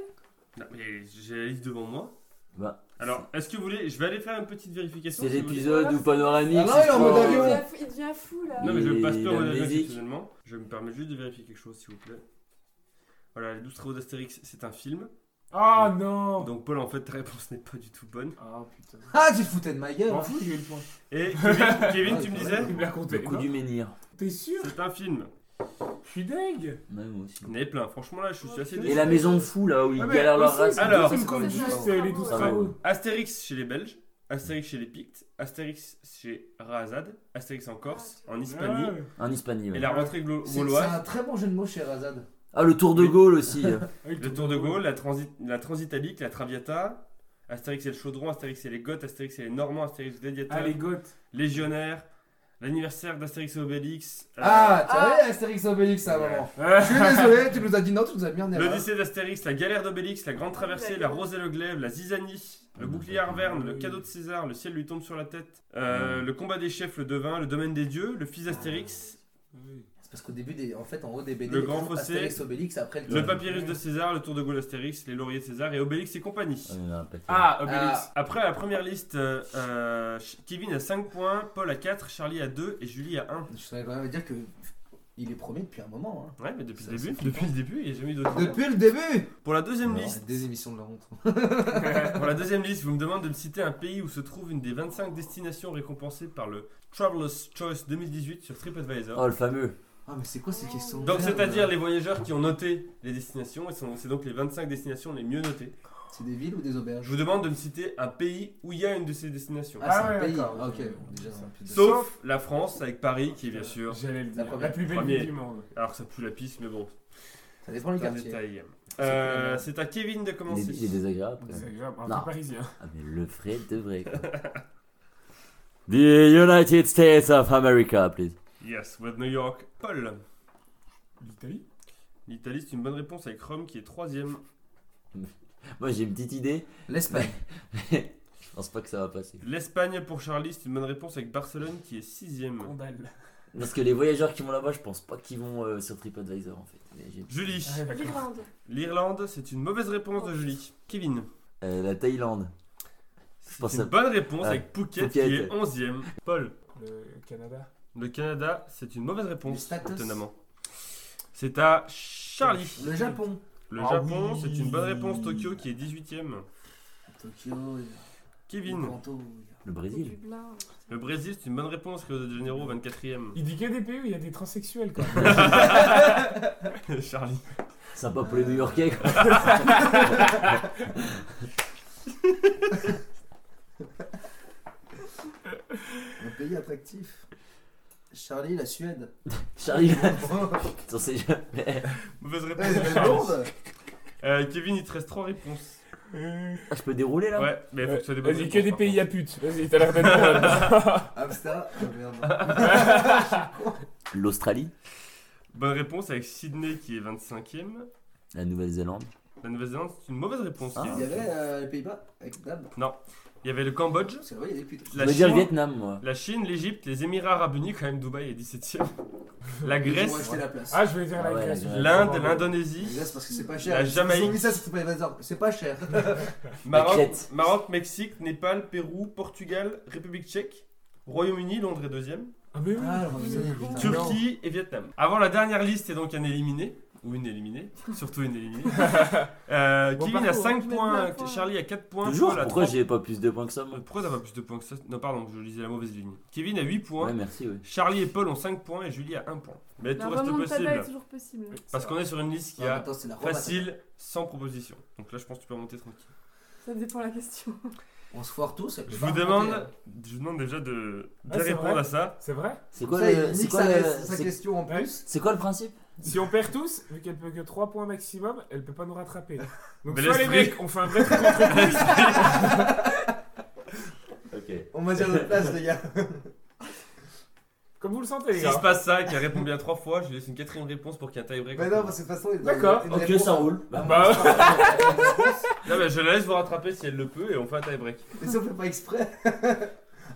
D: Non, mais j'ai la liste devant moi.
B: Bah,
D: Alors, est-ce que vous voulez. Je vais aller faire une petite vérification.
B: c'est
D: si vous voulez.
B: l'épisode où Panoramique.
A: Ah non, il est en mode avion.
E: il devient, fou- il devient fou là.
D: Non, mais je passe pas
B: la
D: en mode avion
B: musique.
D: exceptionnellement. Je me permets juste de vérifier quelque chose, s'il vous plaît. Voilà, les 12 travaux d'Astérix, c'est un film.
C: Ah non
D: Donc, Paul, en fait, ta réponse n'est pas du tout bonne.
C: Ah putain.
A: Ah, tu te foutais de ma gueule.
C: M'en fous, j'ai eu le point.
D: Et Kevin, Kevin,
A: Ouais,
D: tu me disais.
B: Le coup du menhir.
C: T'es sûr?
D: C'est un film.
C: Je suis deg.
B: Ouais, moi aussi.
D: Il y en avait plein. Franchement, là, je suis assez
B: Et
D: déçu.
B: la maison de fous là où ils
C: Ah, mais
B: galèrent leur
C: aussi,
B: race.
C: c'est
D: Alors.
C: juste euh, les 12
B: Ça va,
C: travaux.
D: Astérix chez les Belges, Astérix chez les Pictes, Astérix chez Razad, Astérix en Corse, en Hispanie.
B: En Hispanie. ouais.
D: et la rentrée glo-
A: C'est c'est
D: gauloise,
A: un très bon jeu de mots chez Razad.
B: Ah, le Tour de Gaulle aussi.
C: Avec
D: le Tour de Gaulle, la, transit, la Transitalique, la Traviata, Astérix et le Chaudron, Astérix et les Goths, Astérix et les Normands, Astérix
C: Ah, les Goths.
D: Légionnaire, l'anniversaire d'Astérix et Obélix, euh,
A: Ah, tu
E: Ah.
A: Astérix et Obélix à un moment.
C: Ah,
A: Je suis désolé, tu nous as dit non, tu nous as mis en erreur.
D: l'Odyssée d'Astérix, la galère d'Obélix, la grande traversée, la rose et le glaive, la zizanie, le bouclier Arverne, le cadeau de César, le ciel lui tombe sur la tête, euh, le combat des chefs, le devin, le domaine des dieux, le fils d'Astérix,
C: Oui.
A: Parce qu'au début, des, en fait, en haut des BD,
D: Le Grand Fossé,
A: Astérix, Obélix, après le.
D: Le papyrus de César, le tour de Gaulle Astérix, les lauriers de César et Obélix et compagnie.
B: Ah.
D: Ah, Obélix.
A: Ah.
D: Après la première liste, euh, euh, Kevin a 5 points, Paul a 4, Charlie a 2 et Julie a 1.
A: Je voudrais quand même dire que il est premier depuis un moment. Hein.
D: Ouais, mais depuis
A: Ça,
D: le début, depuis le début, il n'y a jamais eu d'autres.
A: Depuis le début
D: Pour la deuxième
B: Non.
D: liste,
A: Des émissions de la honte.
D: pour la deuxième liste, vous me demandez de me citer un pays où se trouve une des 25 destinations récompensées par le Traveler's Choice 2018 sur TripAdvisor.
B: Oh, le fameux.
A: Ah, mais c'est quoi ces questions
D: Donc c'est-à-dire les voyageurs qui ont noté les destinations, et sont- c'est donc les 25 destinations les mieux notées.
A: C'est des villes ou des
D: Je
A: auberges
D: vous demande de me citer un pays où il y a une de ces destinations.
A: Ah, c'est
C: Ah ouais,
A: un pays.
C: d'accord.
A: Ah, ok.
C: Ouais.
A: Déjà, un peu de-
D: Sauf la France avec Paris qui est bien sûr.
C: J'allais le
A: La
C: dire.
A: première.
C: La plus belle
D: Premier.
C: ville du monde.
D: Alors ça pue la piste, mais bon,
A: Ça dépend du
D: c'est un
A: quartier.
D: détail.
A: C'est
D: Euh, c'est à Kevin de
B: Il est,
D: commencer.
B: il est désagréable. quand
C: C'est
B: même.
C: agréable, un
B: Non.
C: peu parisien.
B: Ah, mais le vrai de vrai. quoi. The United States of America, please.
D: Yes, with New York. Paul.
C: L'Italie
D: L'Italie, c'est une bonne réponse avec Rome qui est troisième.
B: Moi, j'ai une petite idée.
A: L'espagne.
B: Je pense pas que ça va passer.
D: L'Espagne pour Charlie, c'est une bonne réponse avec Barcelone qui est sixième.
C: Condal.
B: Parce que les voyageurs qui vont là-bas, je pense pas qu'ils vont euh, sur TripAdvisor en fait. Mais j'ai-
D: Julie.
C: Ah, d'accord.
E: L'Irlande.
D: L'Irlande, c'est une mauvaise réponse de Julie. Kevin.
B: Euh, la Thaïlande. Pense
D: C'est une
B: à-
D: bonne réponse
B: Ah,
D: avec Phuket,
B: Phuket.
D: qui est onzième. Paul.
C: Le Canada.
D: Le Canada, c'est une mauvaise
A: Les
D: réponse, étonnamment. C'est à Charlie.
A: Le Japon.
D: Le
C: Ah
D: Japon,
C: oui.
D: c'est une bonne réponse. Tokyo qui est 18ème.
A: Tokyo.
D: Kevin.
B: Le Brésil.
E: Dublin.
D: Le Brésil, c'est une bonne réponse. Rio de Janeiro, 24ème.
C: Il dit que des pays où il y a des transsexuels même.
D: Charlie.
B: Sympa pour les New Yorkais. quoi.
A: Un pays attractif. Charlie, la Suède.
B: Charlie, on sait jamais.
D: Mauvaise réponse. Euh, Kevin, il te reste 3 réponses.
B: Ah, je peux dérouler là?
D: Ouais, mais il faut que ce soit des bonnes
C: Vas-y,
D: réponses,
C: que des
D: par
C: pays à pute. Vas-y, t'as l'air d'être bon là-dedans.
A: Amsterdam. Ah, merde.
B: L'Australie,
D: Bonne réponse avec Sydney qui est 25ème.
B: la Nouvelle-Zélande?
D: La Nouvelle-Zélande, c'est une mauvaise réponse.
B: Ah.
A: Il y avait euh, les Pays-Bas avec Dab?
D: Il y avait le Cambodge,
A: Parce que là-bas, il y a des putes.
B: Je
D: La
B: dire le
D: Chine.
B: Vietnam, moi.
D: la Chine, l'Égypte, les Émirats Arabes Unis, quand même Dubaï est 17ème. La
A: Ils vont
D: Grèce,
A: acheter la place.
C: Ah, je vais dire
B: Ah
C: la
B: ouais,
C: Grèce.
B: la Grèce.
D: l'Inde,
A: La
D: l'Indonésie,
A: Grèce, parce que c'est pas cher.
D: La Jamaïque.
A: Ils ont mis ça sur TripAdvisor. C'est pas cher.
D: Maroc,
B: Crète.
D: Maroc, Mexique, Népal, Pérou, Portugal, République tchèque, Royaume-Uni, Londres est deuxième,
C: Ah, mais oui.
A: Ah, alors, vous savez,
E: Turquie.
A: putain.
D: Turquie et Vietnam. Avant la dernière liste est donc un éliminé, ou une éliminée, surtout une éliminée. Euh,
C: Bon
D: Kevin a
C: parcours,
D: 5
E: je mets
D: points. Charlie a 4 points,
B: Toujours
D: Paul a
B: Pourquoi
D: 3
B: j'ai pas plus de points que ça, moi
D: Pourquoi t'as pas plus de points que ça Non, pardon, je lisais la mauvaise ligne. Kevin a 8 points,
B: Ouais, merci, ouais.
D: Charlie et Paul ont 5 points et Julie a 1 point. Mais
E: La
D: tout reste possible.
E: est toujours possible.
D: Parce qu'on est sur une liste qui
A: Non,
D: a
A: attends, la
D: facile, sans proposition. Donc là, je pense que tu peux remonter tranquille.
E: Ça dépend de la question.
A: On se foire tous.
D: Je vous demande, je vous demande déjà de
C: Ah,
D: répondre
C: vrai
D: à ça.
C: C'est vrai
B: C'est quoi
A: Ça,
B: le.
A: sa
B: c'est-
A: question en plus.
B: C'est quoi le principe?
C: Si on perd tous, vu qu'elle peut que 3 points maximum, elle peut pas nous rattraper. Donc
D: Mais
C: soit les
D: l'esprit-
C: mecs, on fait un vrai truc contre
B: Ok.
A: On va dire notre place, les gars.
C: Comme vous le sentez, les
D: S'il se
C: gars.
D: passe ça et qu'il répond bien 3 fois, je lui laisse une quatrième réponse pour qu'il y ait un tie-break.
A: Mais non, parce que de toute façon, il doit
C: D'accord.
B: Ok,
A: réponse.
B: ça roule.
A: Ah,
C: Bah,
D: Non, mais je la laisse vous rattraper si elle le peut et on fait un tie-break.
A: Mais si on fait pas exprès?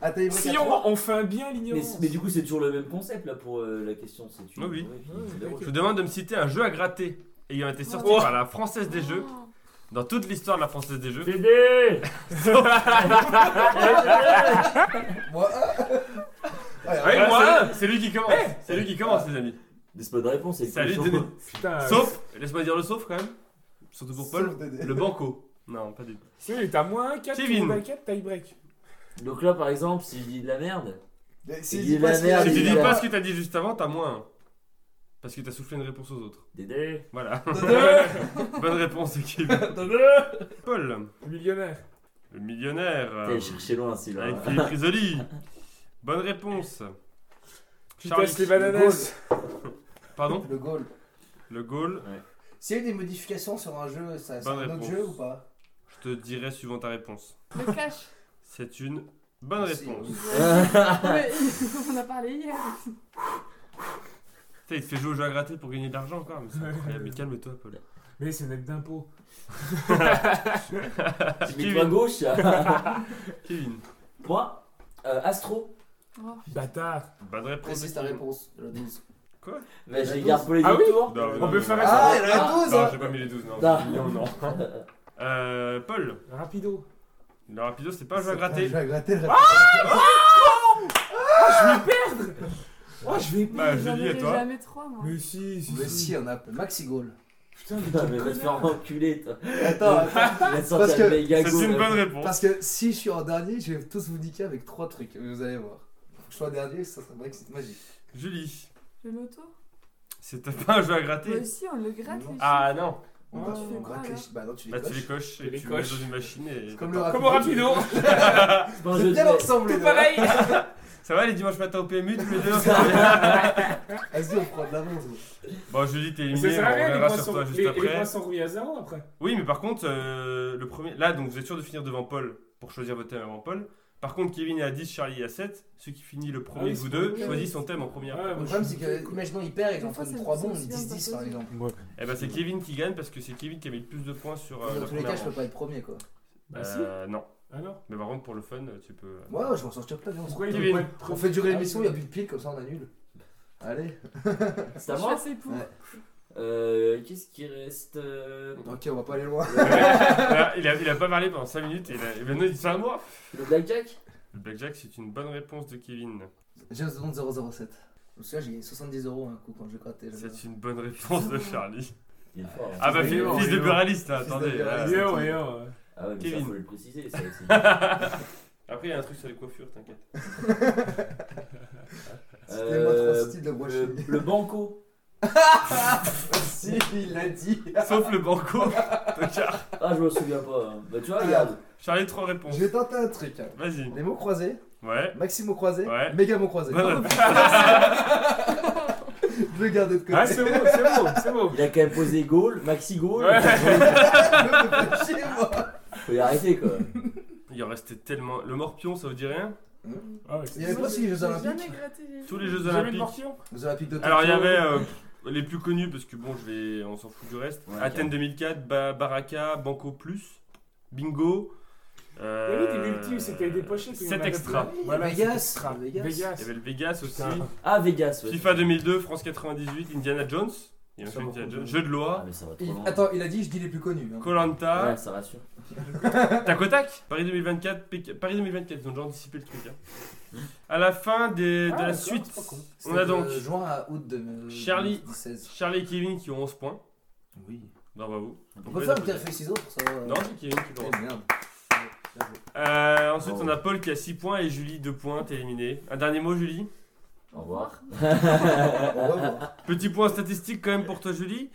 A: Ah,
C: si on, on fait un bien l'ignorance.
B: mais du coup, c'est toujours le même concept là pour euh, la question. C'est tu-
D: Oui,
B: puis
C: Oui.
D: Je vous demande de me citer un jeu à gratter ayant été sorti
E: Oh.
D: par la Française des Jeux,
E: Oh.
D: dans toute l'histoire de la Française des Jeux.
C: Dédé
A: Moi. ah.
D: Ouais,
C: Ouais,
D: moi, c'est lui qui commence. C'est lui qui commence, les amis.
B: Laisse pas de réponse, c'est
D: Salut. Denis.
C: Putain.
D: Sauf, laisse-moi dire le sauf quand même. Surtout pour Paul.
A: Dédé.
D: Le banco. Non, pas du tout.
C: C'est t'as moins 4
D: Kevin.
C: pour 4 tie break.
B: Donc là, par exemple, si je dis de la merde,
A: s'il
B: dit
A: dit pas
B: la merde,
D: Si
A: dit,
D: tu
B: il
D: dis pas ce que t'as dit juste avant, t'as moins un. Parce que t'as soufflé une réponse aux autres.
B: Dédé.
D: Voilà.
A: Dédé.
D: Bonne réponse, équipe. Paul,
C: Millionnaire.
D: le millionnaire. euh,
B: T'es cherché loin celui-là.
D: avec Philippe Risoli. Bonne réponse.
C: Tu tasses les bananas.
D: Pardon
A: Le goal.
D: Le goal.
A: S'il y a eu des modifications sur un jeu, ça, c'est un autre jeu ou pas?
D: Je te dirai suivant ta réponse.
E: Le cash.
D: C'est une bonne réponse.
E: Ouais, on a parlé hier.
D: Putain, il te fait jouer au jeu à gratter pour gagner de l'argent encore. Mais c'est incroyable. Mais calme-toi, Paul.
C: Mais c'est net d'impôt.
B: Tu mets toi à gauche.
D: Kevin.
B: Moi, euh, Astro.
E: Oh.
C: Bâtard.
D: Bonne réponse.
A: Précise
D: de
A: ta réponse. la 12.
D: Quoi?
B: Mais je les garde pour les
C: Ah oui?
B: tours.
D: Non,
C: On
D: non,
C: peut
D: non,
C: faire
D: non.
C: un-
A: Ah, il y en a
B: Ah.
A: 12
D: Non,
A: hein
D: j'ai pas mis les 12, non.
B: Non.
D: Non, non. Euh, Paul,
C: Rapido.
D: Le rapido, c'est pas un jeu à
A: Je
D: gratter.
A: vais gratter le
C: Je vais perdre Oh, je vais
D: Bah,
C: perdre
D: à toi.
E: jamais trois, moi.
C: Mais si, si,
A: Mais
C: si.
A: on a Maxi Goal.
C: Putain, mais
B: Putain, mais va te faire enculer, toi.
A: Attends.
B: Il
A: que
B: méga
D: C'est une
B: là.
D: bonne réponse.
A: Parce que si je suis en dernier, je vais tous vous niquer avec trois trucs. Vous allez voir. Faut que je sois en dernier, ça serait vrai que c'est magique.
D: Julie,
E: Le loto?
D: C'est pas un jeu à
E: Moi
D: gratter.
E: aussi, on le gratte,
A: Non.
E: les
D: Ah non,
C: Ah,
E: tu fais quoi,
A: les chi- Bah non, tu les
D: bah tu les
A: coches.
D: coches
C: Tu
D: et
C: les
D: tu mets
C: coches.
D: dans une machine et.
A: Comme le
C: Comme au rapido
B: C'est
A: bien ensemble les
C: Tout
A: deux.
C: pareil
D: Ça va les dimanches matins au PMU tous les deux
A: Vas-y, on prend de l'avance.
D: Bon, Julie, t'es éliminé, on
C: les
D: reviendra sur toi juste
C: les, les
D: après.
C: poissons rouillés à zéro après.
D: Oui, mais par contre, euh, le premier. Là, donc vous êtes sûr de finir devant Paul pour choisir votre thème avant Paul. Par contre, Kevin est à 10, Charlie est à 7. Celui qui finit le premier
C: Ah
D: de vous
C: c'est
D: deux choisit son thème en première.
C: Ouais,
A: Le problème, c'est que, imaginons, il perd et de
E: ça
A: 3
E: me-
A: bons,
E: ça me
A: il
E: vient
A: 10-10
E: pas
A: par exemple.
D: Et bah, c'est Kevin qui gagne parce que c'est Kevin qui a mis le plus de points sur euh,
A: Dans
D: la
A: tous les cas, je peux
D: manche.
A: pas être premier quoi.
C: Bah si.
D: Euh, non.
C: Non
D: Mais par contre, pour le fun, tu peux.
A: Ouais, ouais, je m'en sortir plein. viens, on
C: Pourquoi il
A: s'en-
C: veut
D: Kevin.
C: pas être
A: On fait durer l'émission, il n'y a plus de pile, comme ça on annule. Allez.
B: C'est à moi
E: assez pour.
A: Ouais.
B: Euh, Qu'est-ce qui reste euh,
A: Ok, on va pas aller loin.
D: Là, il, a, il a pas parlé pendant 5 minutes et, il a- et maintenant il dit c'est à moi.
B: Le blackjack?
D: Le blackjack, c'est une bonne réponse de Kevin.
A: James Bond 007. Je me souviens, j'ai gagné 70 euros un coup quand j'ai gratté. j'avais-
D: C'est une bonne réponse de Charlie.
B: Il est fort. hein.
D: Ah bah,
A: Fils
D: fils,
A: de
D: fils de
A: Buraliste.
D: buraliste, là,
A: Fils de
D: attendez.
A: buraliste.
D: là.
C: Yo, yo.
B: Ah ouais, mais
D: Kevin.
B: ça faut le préciser, ça aussi.
D: Après, il y a un truc sur les coiffures, t'inquiète.
A: C'était moi trop
B: Euh,
A: style de
B: le banco.
A: Si, il l'a dit.
D: Sauf le banco. Tocard.
B: Ah, je me souviens pas. hein. Bah, tu vois, regarde.
D: Charlie, trois réponses.
A: Je vais tenter un truc. hein.
D: Vas-y.
A: Les mots croisés,
D: Ouais.
A: maxi mots croisés,
D: Ouais.
A: méga mots croisés.
D: Réponse.
A: Je vais garder de côté.
C: Ah, c'est beau, c'est beau, c'est beau.
B: Il a quand même posé goal, maxi goal.
C: Ouais.
B: Faut y arrêter quoi.
D: Il en restait tellement. Le morpion, ça vous dit rien?
C: Ah ouais,
A: Il y
C: c'est
A: avait
E: Moi,
A: pas si les
E: j'ai-
A: Jeux Olympiques.
D: Tous
E: jeux.
D: les Jeux Olympiques.
C: morpion
A: Les Olympiques de Tokyo.
D: Alors, il y avait euh, les plus connus, parce que bon, je vais... on s'en fout du reste.
B: Ouais,
D: Athènes 2004, Ba- Baraka, Banco Plus, Bingo.
C: Oui,
D: Euh...
C: des multi, c'était des pochettes. il y en
D: 7
C: avait
D: extra.
C: Voilà,
A: Vegas. Vegas.
D: Il y
C: Vegas.
D: avait le Vegas aussi.
C: Putain.
B: Ah, Vegas, ouais.
D: FIFA 2002, France 98, Indiana Jones. Il y a Indiana Jeu de
B: Ah,
D: loi.
B: mais ça va trop
A: Il-
B: loin.
A: Attends, il a dit, je dis les plus connus. hein.
D: Colanta.
B: Ouais, ça rassure.
D: Tac Paris 2024, Pékin- Paris 2024, ils ont déjà anticipé le truc. hein. À la fin des- de
C: Ah,
D: la
C: d'accord,
D: suite,
C: c'est pas con.
D: on a
A: C'était
D: donc
A: de juin à août de
D: Charlie.
A: 2016.
D: Charlie et Kevin qui ont 11 points.
A: Oui.
D: Bravo à vous.
A: On peut faire un café ciseaux pour euh,
D: Non, c'est Kevin qui
A: eh,
D: commence.
A: merde.
D: Euh, ensuite, on a Paul qui a 6 points et Julie 2 points, t'es éliminé. Un dernier mot, Julie?
B: Au revoir.
A: On va voir.
D: Petit point statistique quand même pour toi, Julie.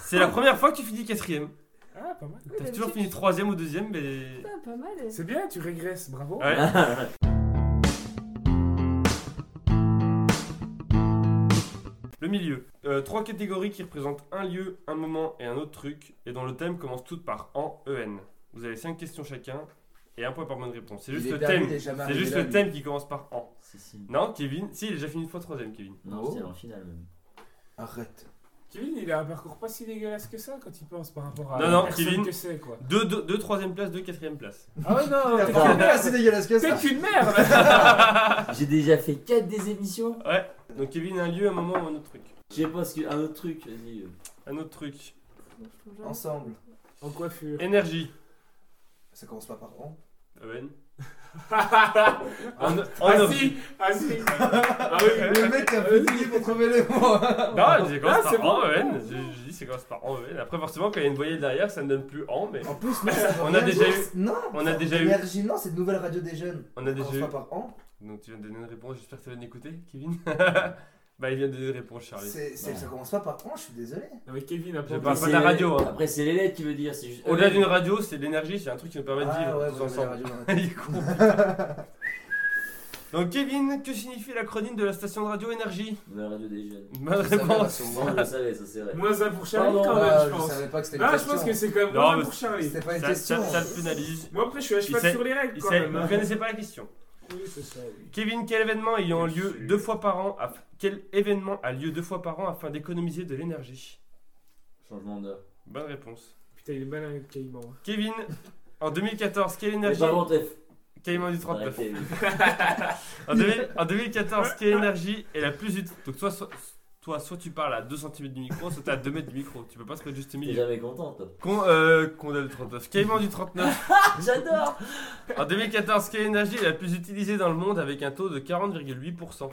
D: C'est la première fois que tu finis quatrième.
C: Ah, pas mal.
D: T'as toujours fini troisième ou deuxième, mais.
E: Putain, pas mal. eh.
C: C'est bien, tu régresses, bravo.
D: Ouais. Le milieu. Euh, trois catégories qui représentent un lieu, un moment et un autre truc, et dont le thème commence toutes par en, en. Vous avez cinq questions chacun et un point par bonne réponse. C'est juste le thème.
A: il est jamais
D: C'est
A: arrivé
D: juste
A: là,
D: le
A: lui.
D: thème qui commence par en.
B: Si, si.
D: Non, Kevin Si, il a déjà fini une fois troisième, Kevin.
B: Non,
A: Oh.
B: c'était en finale même.
A: Arrête.
C: Kevin, il a un parcours pas si dégueulasse que ça quand il pense par rapport à
D: Non,
C: la
D: non,
C: personne
D: Kevin.
C: que c'est, quoi.
D: Deux, deux, deux troisième place, deux quatrième place.
C: Ah ouais, non, t'es
A: pas
C: qu'une
A: assez dégueulasse que ça.
C: T'es qu'une merde
B: J'ai déjà fait 4 des émissions.
D: Ouais. Donc Kevin, un lieu, un moment ou un autre truc.
B: Je sais pas ce que. Un autre truc, vas-y. euh.
D: Un autre truc.
A: Ensemble.
C: En coiffure.
D: Énergie.
A: Ça commence pas par an.
D: Owen.
C: Ah
D: En, en
C: si Ah si Ah oui
A: Le mec a fini pour trouver les mots.
D: Non, j'ai commence
C: Ah, c'est
D: par en, Owen. J'ai dit c'est commence par en. Après, forcément, quand il y a une voyelle derrière, ça ne donne plus en, mais
A: En plus,
D: On a déjà eu-
A: Non.
D: on a déjà eu-
A: non, c'est de nouvelle radio des jeunes.
D: on a déjà eu.
A: par an.
D: Donc tu viens de donner une réponse, j'espère que tu vas l'écouter, Kevin. bah, il vient de donner une réponse, Charlie.
A: C'est, c'est- Ça commence pas par an, je suis désolé.
C: Non mais Kevin a
D: Je
C: pas
D: parle
B: Après,
D: pas de la radio, hein.
B: Après, c'est les lettres qui veut dire. C'est juste.
D: Au-delà d'une radio, c'est de l'énergie, c'est un truc qui nous permet de
A: Ah
D: vivre
A: ouais,
D: tous
A: la
D: ensemble.
A: la tête.
D: Il est con. Donc, Kevin, que signifie l'acronyme de la station de radio énergie?
B: La radio des jeunes.
D: Bonne
A: Je savais,
D: réponse.
B: Moi,
A: moi,
B: je le savais, ça c'est vrai.
C: Moins un pour Charlie
B: Pardon,
C: quand même,
A: ah,
C: je
A: je
C: pense.
A: savais pas que c'était une
C: Ah, je pense que c'est quand même
D: Non,
C: moins un
D: mais
C: pour Charlie.
A: C'était pas une
D: Ça,
A: question.
D: ça, ça te pénalise.
C: Moi après je suis à cheval
D: sait-
C: sur les règles
D: Il
C: quand
D: sait-
C: même.
D: vous
C: hein.
D: connaissez pas la question.
C: Oui, c'est ça, oui.
D: Kevin, quel événement ayant lieu deux fois par an Quel événement a lieu deux fois par an afin d'économiser de l'énergie?
B: Changement d'heure.
D: Bonne réponse.
C: Putain, il est malin avec Caïman. hein.
D: Kevin, en 2014, quelle
B: Mais
D: énergie
B: par contre, F.
D: Caïman du 39.
B: Arrêtez.
D: En, 2000 en 2014, quelle énergie est la plus utile? Donc, soit, soit- toi, soit tu parles à 2 cm du micro, soit t'es à 2 mètres du micro. Tu peux pas se mettre juste au
B: T'es
D: milieu.
B: jamais content, toi.
D: Con, euh, Condé du 39. Caïman du 39.
B: J'adore
D: En 2014, quelle énergie est la plus utilisée dans le monde avec un taux de 40,8%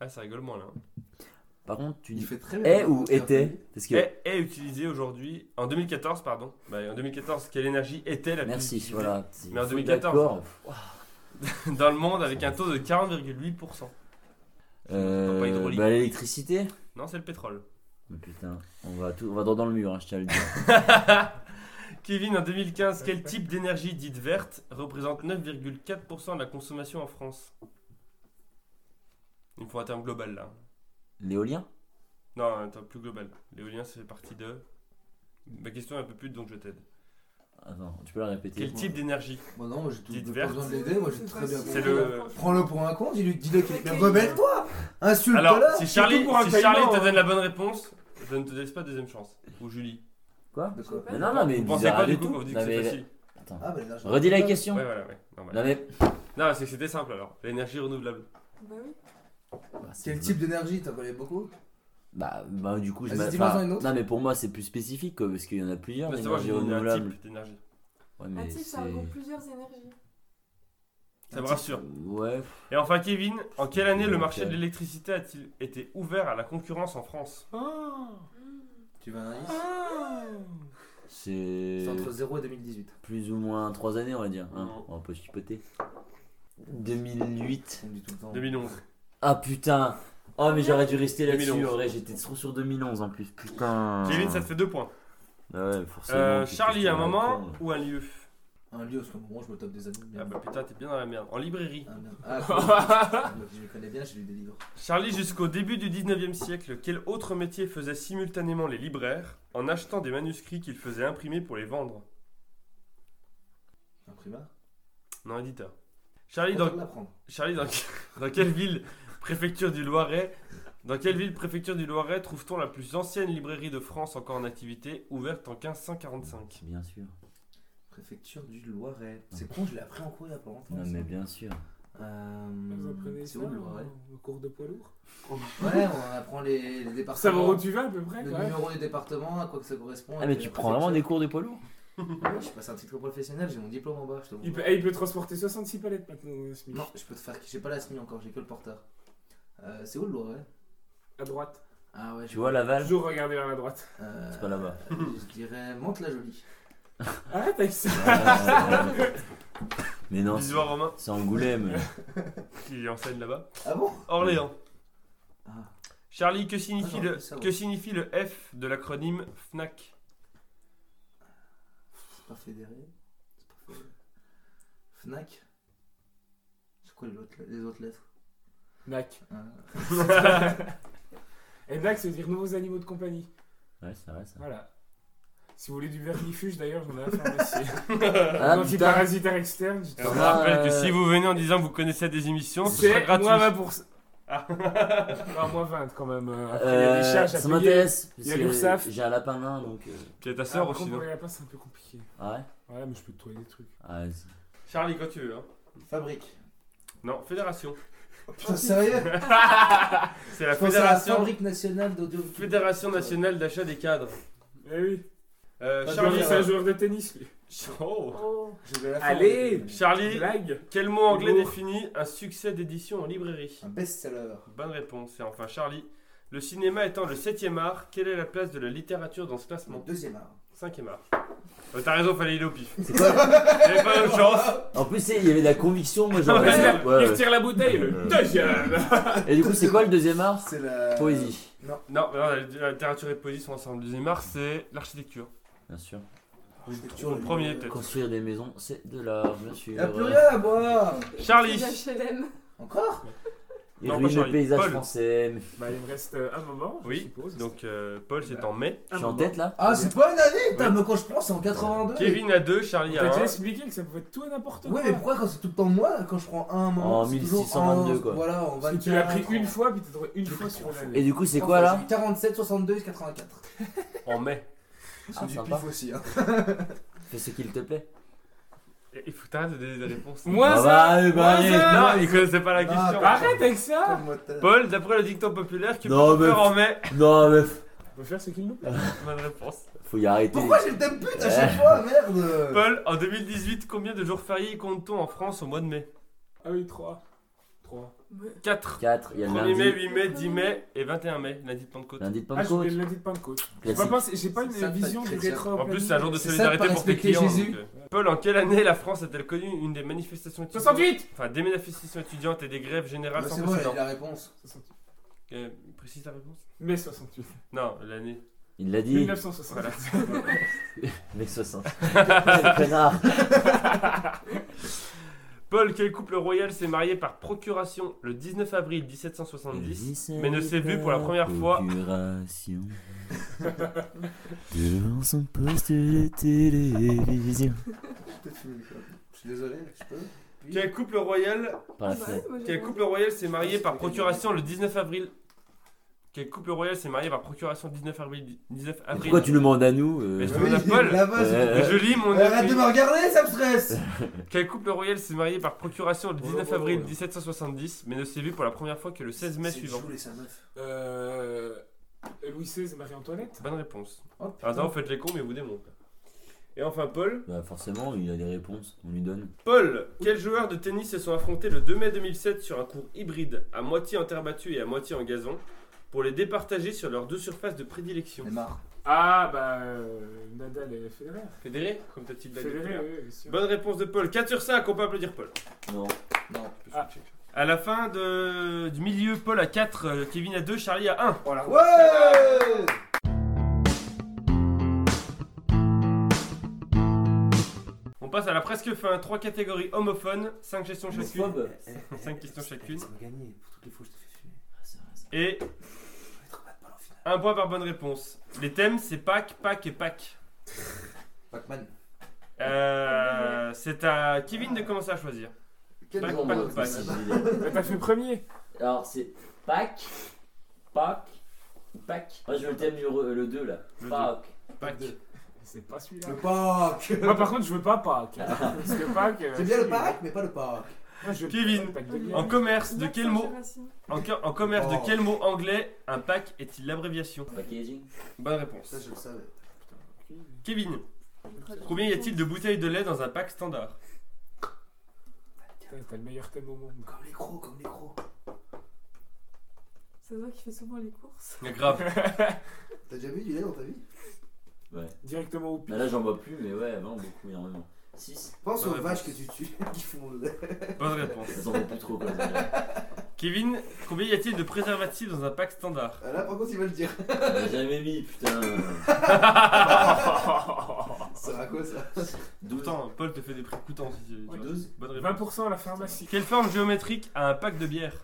D: Ah, ça rigole moins là. hein.
B: Par contre, tu
A: Il
B: dis
A: fait très bien.
B: est ou était Parce que.
D: Est, est utilisée aujourd'hui, en 2014, pardon. Bah, en 2014, quelle énergie était la plus
B: Merci,
D: utilisée
B: voilà.
D: Mais en
B: Faut
D: 2014.
B: d'accord.
D: dans le monde avec un taux de 40,8%
B: Euh, bah, l'électricité
D: Non, c'est le pétrole.
B: Oh, Putain, on va, tout, on va droit dans le mur, hein, je tiens à le dire.
D: Kevin, en 2015, quel type d'énergie dite verte représente 9,4% de la consommation en France? Il me faut un terme global là.
B: L'éolien?
D: Non, un terme plus global. L'éolien, ça fait partie de. Ma question est un peu plus donc je t'aide.
B: Attends, tu peux la répéter
D: Quel type d'énergie
A: Moi non, moi j'ai tout pas besoin de l'aider, moi j'ai
E: C'est
A: très bien compris.
D: le.
A: Prends-le pour un con, dis-lui dis-le qu'il est. Mais
E: Ok.
A: rebelle-toi Insulte-le
D: Alors, si Charlie,
C: Surtout pour un
D: si Charlie te
C: hein.
D: donne la bonne réponse, je ne te laisse pas deuxième chance. Ou Julie.
B: Quoi
A: De quoi
B: Mais non, non, mais
D: Vous pensez
B: rien
D: du coup
B: tout.
D: quand vous dites
B: Non,
D: que c'est facile
B: Attends.
A: Ah bah
B: Redis la question.
D: Ouais, voilà, ouais. normal.
B: Non, mais.
D: Non, c'est que c'était simple alors. L'énergie renouvelable.
E: Bah oui.
B: Bah,
A: Quel type d'énergie T'en connais beaucoup?
B: Bah, bah, du coup, je m'a-
A: dis-moi
B: enfin,
A: une autre.
B: Non, mais pour moi, c'est plus spécifique, quoi, parce qu'il y en a plusieurs
D: Mais c'est moi,
B: d'énergies
D: j'ai donné un
B: renouvelables.
D: type d'énergie.
B: Ouais,
E: Un
B: mais
E: type, ça regroupe plusieurs énergies.
D: Ça me rassure.
B: Ouais.
D: Et enfin, Kevin, en quelle année le marché de l'électricité a-t-il été ouvert à la concurrence en France?
E: Hmm.
A: Tu veux un indice?
B: C'est.
A: C'est entre 0 et 2018.
B: Plus ou moins 3 années, on va dire. Hein.
D: Non.
B: On va pas chipoter. 2008.
A: On me dit tout le temps.
D: 2011.
B: Ah putain Oh, mais j'aurais dû rester là-dessus.
D: 2011.
B: En vrai, j'étais trop sur 2011 en plus. Putain.
D: Kevin, ça te fait deux points.
B: Ah ouais, forcément.
D: Euh,
B: que
D: Charlie, un moment ou un lieu
A: Un lieu, parce un moment je me tape des amis.
D: Ah bah putain, t'es bien dans la merde. En librairie.
A: Ah, merde. Ah, cool. je les connais bien, j'ai lu des livres.
D: Charlie, jusqu'au début du 19e siècle, quel autre métier faisait simultanément les libraires en achetant des manuscrits qu'ils faisaient imprimer pour les vendre?
A: Imprimeur?
D: Non, éditeur. Charlie, dans. Charlie, dans, dans quelle ville, préfecture du Loiret, dans quelle ville, préfecture du Loiret, trouve-t-on la plus ancienne librairie de France encore en activité, ouverte en 1545
B: Bien sûr.
A: Préfecture du Loiret. C'est con, je l'ai appris en cours il y a pas longtemps.
B: Non,
A: ça.
B: mais bien sûr.
A: Euh,
C: Vous apprenez
A: c'est
C: ça
A: où le Loiret?
C: au- cours de poids lourd?
A: Ouais, on apprend les, les départements.
C: Savoir où tu vas à peu près
A: Le numéro du département, à quoi que ça correspond.
B: Ah, mais tu prends vraiment des cours de poids lourd?
A: Ouais, je passe un titre professionnel, j'ai mon diplôme en bas. Je te
C: Il peut, eh, il peut transporter 66 palettes maintenant, euh, Smith.
A: Non, je peux te faire. J'ai pas la SMI encore, j'ai que le porteur. Euh, c'est où le Loiret?
C: À droite.
A: Ah ouais,
B: Tu vois Laval?
C: Toujours regarder vers la droite.
A: Euh,
B: C'est pas là-bas.
A: Je dirais Mantes-la-Jolie.
C: Arrête avec ça.
B: Mais non, c'est
D: à Romain,
B: c'est Angoulême.
D: qui enseigne là-bas.
A: Ah bon?
D: Orléans.
A: Ah.
D: Charlie, que signifie,
A: Ah,
D: le,
A: pu savoir.
D: que signifie le F de l'acronyme FNAC
A: C'est pas fédéré C'est pas fédéré. Fnac C'est quoi les autres, les autres lettres?
C: Nac.
A: Euh,
C: Et Nac, ça veut dire nouveaux animaux de compagnie.
B: Ouais, c'est vrai ça.
C: Voilà. Si vous voulez du vermifuge, d'ailleurs, j'en ai à la pharmacie.
B: Ah putain
C: Antiparasitaire externe.
D: Et on
B: Ah,
D: rappelle que
B: euh,
D: si vous venez en disant que vous connaissez des émissions, ce sera
C: C'est
D: gratuit.
C: moins 20%.
D: Ah.
C: Non, moins 20 quand même. euh, Après, il y a des
B: Euh,
C: charges à
B: ça
C: payer.
B: m'intéresse.
C: Il y a
B: parce que
C: l'URSSAF.
B: J'ai un lapin nain donc. euh,
D: Puis il y a ta
C: Ah,
D: sœur
C: par
D: aussi,
C: contre,
D: non
C: pour les lapins, c'est un peu compliqué.
B: Ah ouais
C: Ouais, mais je peux te trouver des trucs.
B: Ah, vas-y.
D: Charlie, quand tu veux. Hein.
A: Fabrique.
D: Non, fédération.
A: Oh, putain, sérieux
D: C'est la
A: Je pense à la
D: fédération,
A: Fabrique nationale d'audio.
D: fédération nationale d'achat des cadres.
C: Eh oui.
D: Euh, Charlie,
C: c'est un joueur de tennis, lui.
D: Oh.
E: Oh.
A: Je vais la faire.
C: Allez
D: Charlie,
C: Blague
D: quel mot anglais
C: Humour.
D: définit un succès d'édition en librairie?
A: Un best-seller.
D: Bonne réponse. Et enfin, Charlie, le cinéma étant le septième art, quelle est la place de la littérature dans ce
A: Mon
D: classement
A: deuxième art.
D: Cinquième art. Euh, T'as raison, fallait y aller au pif.
B: C'est quoi
D: Il avait pas d'autre chance.
B: En plus, c'est- il y avait de la conviction, moi genre.
D: Ouais,
B: ouais,
C: il retire la bouteille, le
B: Euh.
C: deuxième
B: Et du coup, c'est quoi le deuxième art
A: C'est la.
B: Poésie.
D: Non, non, la, la littérature et poésie sont ensemble. Le deuxième art, c'est l'architecture.
B: Bien sûr.
A: Architecture, le-
D: premier, peut-être.
B: Construire des maisons, c'est de l'art, bien sûr.
A: Y'a plus rien à boire
D: Charlie.
A: Encore?
B: Les
D: Non, Charlie.
B: le paysage
D: Paul.
B: français. mais-
C: Bah, il me reste euh, un moment, je
D: Oui,
C: suppose.
D: donc euh, Paul, c'est en mai.
B: Je suis en tête là
A: Ah, c'est pas une année Putain, mais quand je prends, c'est en 82.
D: Kevin à 2,
C: On
D: Charlie à
C: déjà
D: 1.
C: expliqué que ça pouvait être tout et n'importe quoi.
A: Ouais, mais pourquoi quand c'est tout le temps moi Quand je prends un moment.
B: En
A: c'est toujours
B: 1622,
A: en-
B: quoi.
A: Voilà, en
C: Parce que
A: 24.
C: tu l'as pris une fois, puis t'as trouvé une fois sur l'année.
B: Et du coup, c'est quoi là
A: j'ai eu 47, 62 et 84.
D: En mai.
A: C'est
B: Ah,
A: du
B: sympa.
A: pif aussi. Hein.
B: Fais ce qu'il te plaît.
D: Il faut t'arrêter de donner des réponses.
B: Ah
C: ça
B: bah, eh bah, arrête.
C: ça
D: Non, il connaissait pas la
A: Non,
D: question.
A: bah,
C: Arrête avec ça
A: moi,
D: Paul, d'après le dicton populaire,
B: Non,
D: peut
B: mais-
D: faire en mai
B: Non, mais
C: On peut faire ce qu'il nous plaît.
D: Bonne réponse.
B: faut y arrêter.
A: Pourquoi j'ai le thème pute à chaque fois Merde
D: Paul, en 2018, combien de jours fériés compte-t-on en France au mois de mai?
C: Ah oui, 3. 3.
D: 4.
B: 4, il y a le
D: 1er mai,
B: lundi.
D: 8 mai, 10 mai et 21 mai, lundi de Pentecôte.
B: Lundi de
C: Ah,
B: Pentecôte.
C: le lundi de Pentecôte. J'ai pas
B: Classique.
C: pensé- J'ai pas
A: ça,
C: une vision
A: de
C: du
A: chrétien.
C: rétro.
D: En plus, c'est un jour de
A: C'est ça,
D: solidarité
A: pas
D: pour tes
A: respecter
D: clients.
A: Jésus.
D: donc, euh. Paul, en quelle année la France a-t-elle connu une des manifestations étudiantes
C: 68
D: Enfin, des manifestations étudiantes et des grèves générales
A: Bah,
D: sans
A: C'est bon, il
D: précédent
A: a la réponse.
C: 68.
D: Euh, Précise la réponse
C: Mai 68.
D: Non, l'année.
B: Il l'a dit.
C: 1968.
D: Voilà.
B: Mec 60. Quel connard.
D: Paul, quel couple royal s'est marié par procuration le 19 avril 1770 mais ne s'est vu pour la première fois.
B: Procuration. Devant son poste de télévision.
A: Je suis désolé, je peux
D: Quel couple royal Quel couple royal s'est marié par procuration le 19 avril Quel couple royal s'est marié par procuration le 19 avril 19
B: Mais
D: avril
B: Pourquoi tu nous demandes à nous euh,
D: Mais je demande à Paul.
B: Euh,
D: Mais Je lis mon
A: Arrête
D: avis.
A: de me regarder, ça me stresse
D: Quel couple royal s'est marié par procuration le 19
A: Oh, oh,
D: avril
A: oh.
D: 1770 mais ne s'est vu pour la première fois que le 16 mai suivant.
C: Euh. Louis XVI et Marie-Antoinette
D: Bonne réponse.
A: Oh,
D: Ah non, faites les cons mais vous démontrez. Et enfin Paul.
B: Bah forcément, il a des réponses, on lui donne.
D: Paul, quels joueurs de tennis se sont affrontés le 2 mai 2007 sur un cours hybride, à moitié en terre battue et à moitié en gazon, pour les départager sur leurs deux surfaces de prédilection
A: Neymar.
C: Ah, bah. euh, Nadal et Federer.
D: Fédéré, comme t'as-tu dit
C: Federer, oui, bien sûr.
D: Bonne réponse de Paul. 4 sur 5, on peut applaudir Paul.
B: Non.
A: Non.
C: Ah.
D: À la fin de, du milieu, Paul à 4, Kevin à 2, Charlie à 1.
C: Voilà.
A: Ouais
D: On passe à la presque fin. 3 catégories homophones, 5 questions chacune.
B: Homophobe.
D: 5 questions chacune.
A: Ça. Pour toutes les fois, je te fais fumer.
B: Ah, c'est vrai, ça.
D: Et un point par bonne réponse. Les thèmes, c'est Pâques, Pâques et Pâques.
A: Pac-Man.
D: Euh, c'est à Kevin de commencer à choisir.
A: Quel
D: Pac-
A: nom,
D: Pac-
A: moi,
D: Pac.
A: ça
C: Mais T'as fait premier.
B: Alors c'est Pâques, Pâques, ou Pâques. Moi je veux le thème du re- le 2 là.
D: Le
B: Pâques.
D: Pâques.
C: C'est pas celui-là.
A: Le Pâques
C: Moi, par contre, je veux pas Pâques. Parce que Pâques. euh,
A: J'aime bien le
C: c'est-
A: Pâques, mais pas le Pâques.
D: Kevin. En commerce, de quel mot en, co- en commerce, de quel mot anglais un pack est-il l'abréviation
B: Packaging.
D: Bonne réponse.
A: Ça, je le savais.
D: Kevin, combien y a-t-il de bouteilles de lait dans un pack standard
C: T'as le meilleur thème au monde.
A: Comme les crocs, comme les crocs.
E: C'est toi qui fais souvent les courses.
D: Grave.
A: T'as déjà vu du lait dans ta vie?
B: Ouais.
C: Directement au pire.
B: Bah là j'en vois plus, mais ouais, avant beaucoup, énormément. 6.
A: Pense
D: Bonne
A: aux vaches que tu tues qui font le.
D: Bonne réponse.
B: Elles en voient plus trop quoi. déjà.
D: Kevin, combien y a-t-il de préservatifs dans un pack standard
A: Ah, Là, par contre, il va le dire.
B: On l'a jamais mis, putain.
A: Ça va à quoi ça?
B: 12.
D: Pourtant, Paul te fait des prix coûtants si tu
B: Ouais,
D: tu vois.
B: 12.
D: Bonne réponse.
C: 20% à la pharmacie.
D: Quelle forme géométrique a un pack de bière?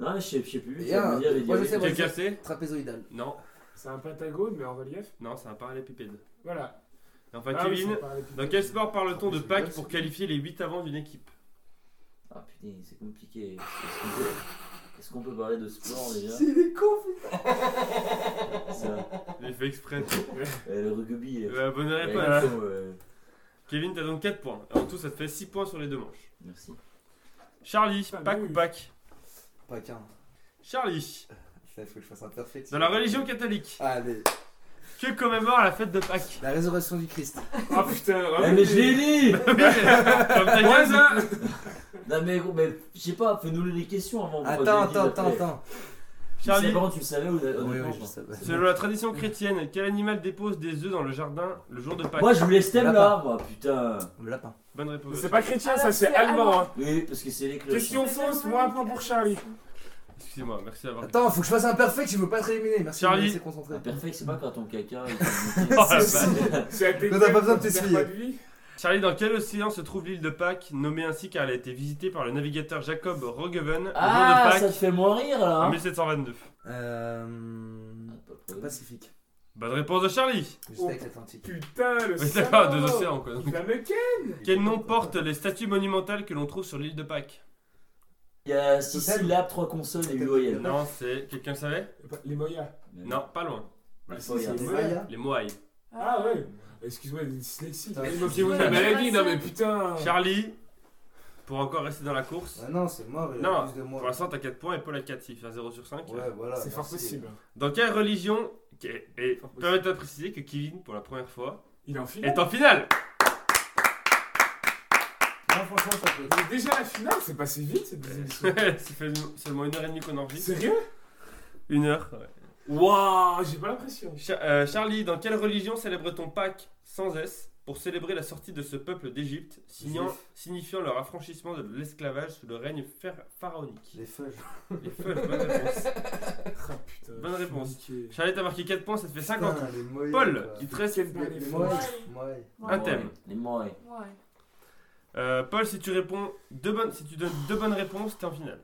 B: Non, mais je sais, je sais plus.
A: Et un,
B: me dire les
A: moi, je
B: dialogues.
A: sais, moi,
D: Quelqu'un sait
A: Trapézoïdal.
D: Non,
C: C'est un pentagone, mais en relief.
D: non, c'est un parallépipède.
C: Voilà.
D: Enfin,
C: Ah oui,
D: Kevin,
C: c'est
D: dans quel sport parle-t-on de pack pour qualifier les 8 avants d'une équipe?
B: Ah putain, c'est compliqué. Est-ce qu'on peut... Est-ce qu'on peut parler de sport déjà?
A: Il est con, putain.
B: Ça.
D: J'ai fait exprès.
B: Euh, Le rugby. euh,
D: Euh, bonne
B: ouais,
D: réponse.
B: il faut, euh,
D: Kevin, t'as donc 4 points. En tout, ça te fait 6 points sur les deux manches.
B: Merci.
D: Charlie,
C: Putain,
D: pack
C: oui.
D: ou pack
A: Pas qu'un.
D: Charlie,
A: Putain, il faut que je fasse un perfect.
D: dans la religion catholique,
A: Allez.
D: Que commémore la fête de Pâques
A: La résurrection du Christ.
C: Ah putain,
B: Eh, mais je l'ai dit
D: Oui, mais comme ta gueule,
B: Non mais, gros, mais je sais pas, fais-nous les questions avant.
A: Attends,
B: je
A: attends, attends,
B: après.
A: attends.
B: Tu
D: Charlie,
B: tu le savais ou
A: Oui,
B: honnêtement,
A: oui, je
B: non
A: savais.
D: selon la tradition chrétienne, quel animal dépose des œufs dans le jardin le jour de Pâques?
B: Moi je voulais ce thème là, moi, putain.
A: Le lapin.
D: Bonne réponse.
C: C'est pas chrétien,
E: Ah,
C: ça c'est allemand.
E: allemand.
C: hein.
B: Oui, parce que c'est les cloches.
C: Question fausse, moins un point pour Charlie.
D: Excusez-moi, merci d'avoir.
A: Attends, faut que je fasse un perfect, je veux pas être éliminé. Merci
D: Charlie.
A: de me laisser concentrer.
B: Un perfect, c'est pas quand ton caca. il
D: Oh.
C: C'est
A: t'as pas besoin de t'essuyer.
D: Charlie, dans quel océan se trouve l'île de Pâques, nommée ainsi car elle a été visitée par le navigateur Jacob Roggeveen le
B: Ah,
D: jour de
B: ça
D: Pâques
B: te fait moins rire là.
D: en
B: hein
D: 1722
A: Euh.
B: Ah.
A: Pacifique.
D: Bonne réponse de Charlie
A: Juste avec l'Atlantique.
C: Putain, le
D: Oui, d'accord,
C: salaud.
D: deux océans quoi.
C: Il va me ken
D: Quel nom portent les statues monumentales que l'on trouve sur l'île de Pâques?
B: Il y a 6
A: Totem.
B: syllabes, 3 consonnes et 8 voyelles.
D: Non, c'est. Quelqu'un le savait
C: Les Moyas.
D: Non, pas loin.
A: Les
C: Ouais.
A: Mayas.
D: Les Moai.
C: Ah ouais Excuse-moi, dyslexie.
A: Putain,
C: Moquez-vous de la maladie, non mais putain
D: Charlie, pour encore rester dans la course.
A: Ah non, c'est mort, il
D: Non,
A: a plus de moi.
D: Pour l'instant, t'as 4 points et Paul a 4. Il fait un 0 sur 5.
A: Ouais, voilà.
C: C'est fort possible.
D: Dans quelle religion. Et, et
C: Fort possible.
D: permettez de préciser que Kevin, pour la première fois,
C: Il est en finale.
D: est en finale
A: Non, franchement, ça peut
C: Mais Déjà la finale, c'est passé vite cette deuxième émission.
D: Ça fait seulement une heure et demie qu'on enregistre.
C: Sérieux?
D: Une heure. ouais.
C: Waouh, j'ai pas l'impression.
D: Cha- euh, Charlie, dans quelle religion célèbre-t-on Pâques sans S pour célébrer la sortie de ce peuple d'Égypte, signant-
A: Juif.
D: signifiant leur affranchissement de l'esclavage sous le règne phar- pharaonique?
A: Les feuilles.
D: Les feuilles, bonne réponse.
C: Ah putain.
D: Bonne
C: je suis
D: réponse.
C: niqué.
D: Charlie, t'as marqué 4 points, ça te fait 50.
A: Putain, les moyens,
D: Paul,
A: quoi.
D: il te reste.
C: Quel
A: Les, moyens.
E: Ouais.
D: Un thème.
B: Les ouais.
D: Euh, Paul, si tu réponds deux bonnes, si tu donnes deux bonnes réponses, t'es en finale.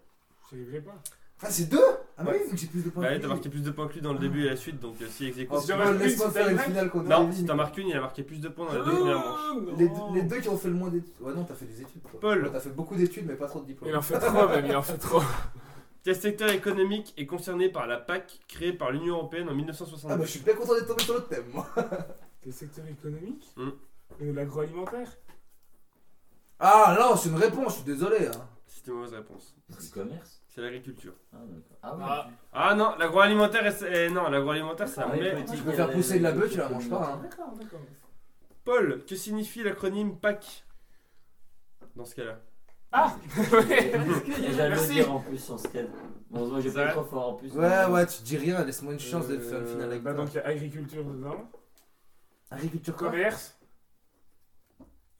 C: Pas.
A: Ah, c'est deux Ah, bah
D: Ouais.
A: oui, vu que j'ai plus de points.
D: Bah,
A: que
D: oui, t'as marqué plus de points que lui dans le début et la suite, donc euh, si ex aequo,
A: Oh,
D: si
C: Si
D: tu
C: j'en
A: Paul,
C: marque
A: laisse-moi
C: une,
A: faire
C: c'est
A: une finale contre
D: Non, si t'en marques une, il a marqué plus de points dans les deux premières manches.
A: Les, deux qui ont fait le moins d'études. Ouais, non, t'as fait des études.
D: Paul.
A: Ouais, T'as fait beaucoup d'études, mais pas trop de diplômes.
C: Il en fait trop même, il en fait trop.
D: Quel secteur économique est concerné par la PAC créée par l'Union Européenne en
A: Ah,
D: 1962
A: bah, je suis bien content d'être tombé sur le thème, moi.
C: Le secteur économique?
D: Hmm.
C: Euh, L'agroalimentaire
A: Ah, non, c'est une réponse, je suis désolé. Hein.
D: C'était une mauvaise réponse.
B: C'est du commerce
D: C'est l'agriculture.
B: Ah, d'accord. Ah.
C: Ah.
D: Ah non, l'agroalimentaire, est- eh, non, l'agroalimentaire, c'est un
B: Ah,
A: Tu peux faire
B: euh,
A: pousser de la bœuf, tu la manges pas. Hein.
C: D'accord, d'accord.
D: Paul, que signifie l'acronyme PAC Dans ce cas-là?
C: Ah
B: Et j'allais le
C: Merci.
B: dire en plus sur Scred. Bon, moi j'ai
D: C'est
B: pas
D: vrai
B: trop fort en plus.
A: Ouais, ouais, tu dis rien, laisse-moi une chance de faire une finale avec
C: bah,
A: toi.
C: Donc il y a agriculture dedans,
A: Agriculture quoi?
C: Commerce,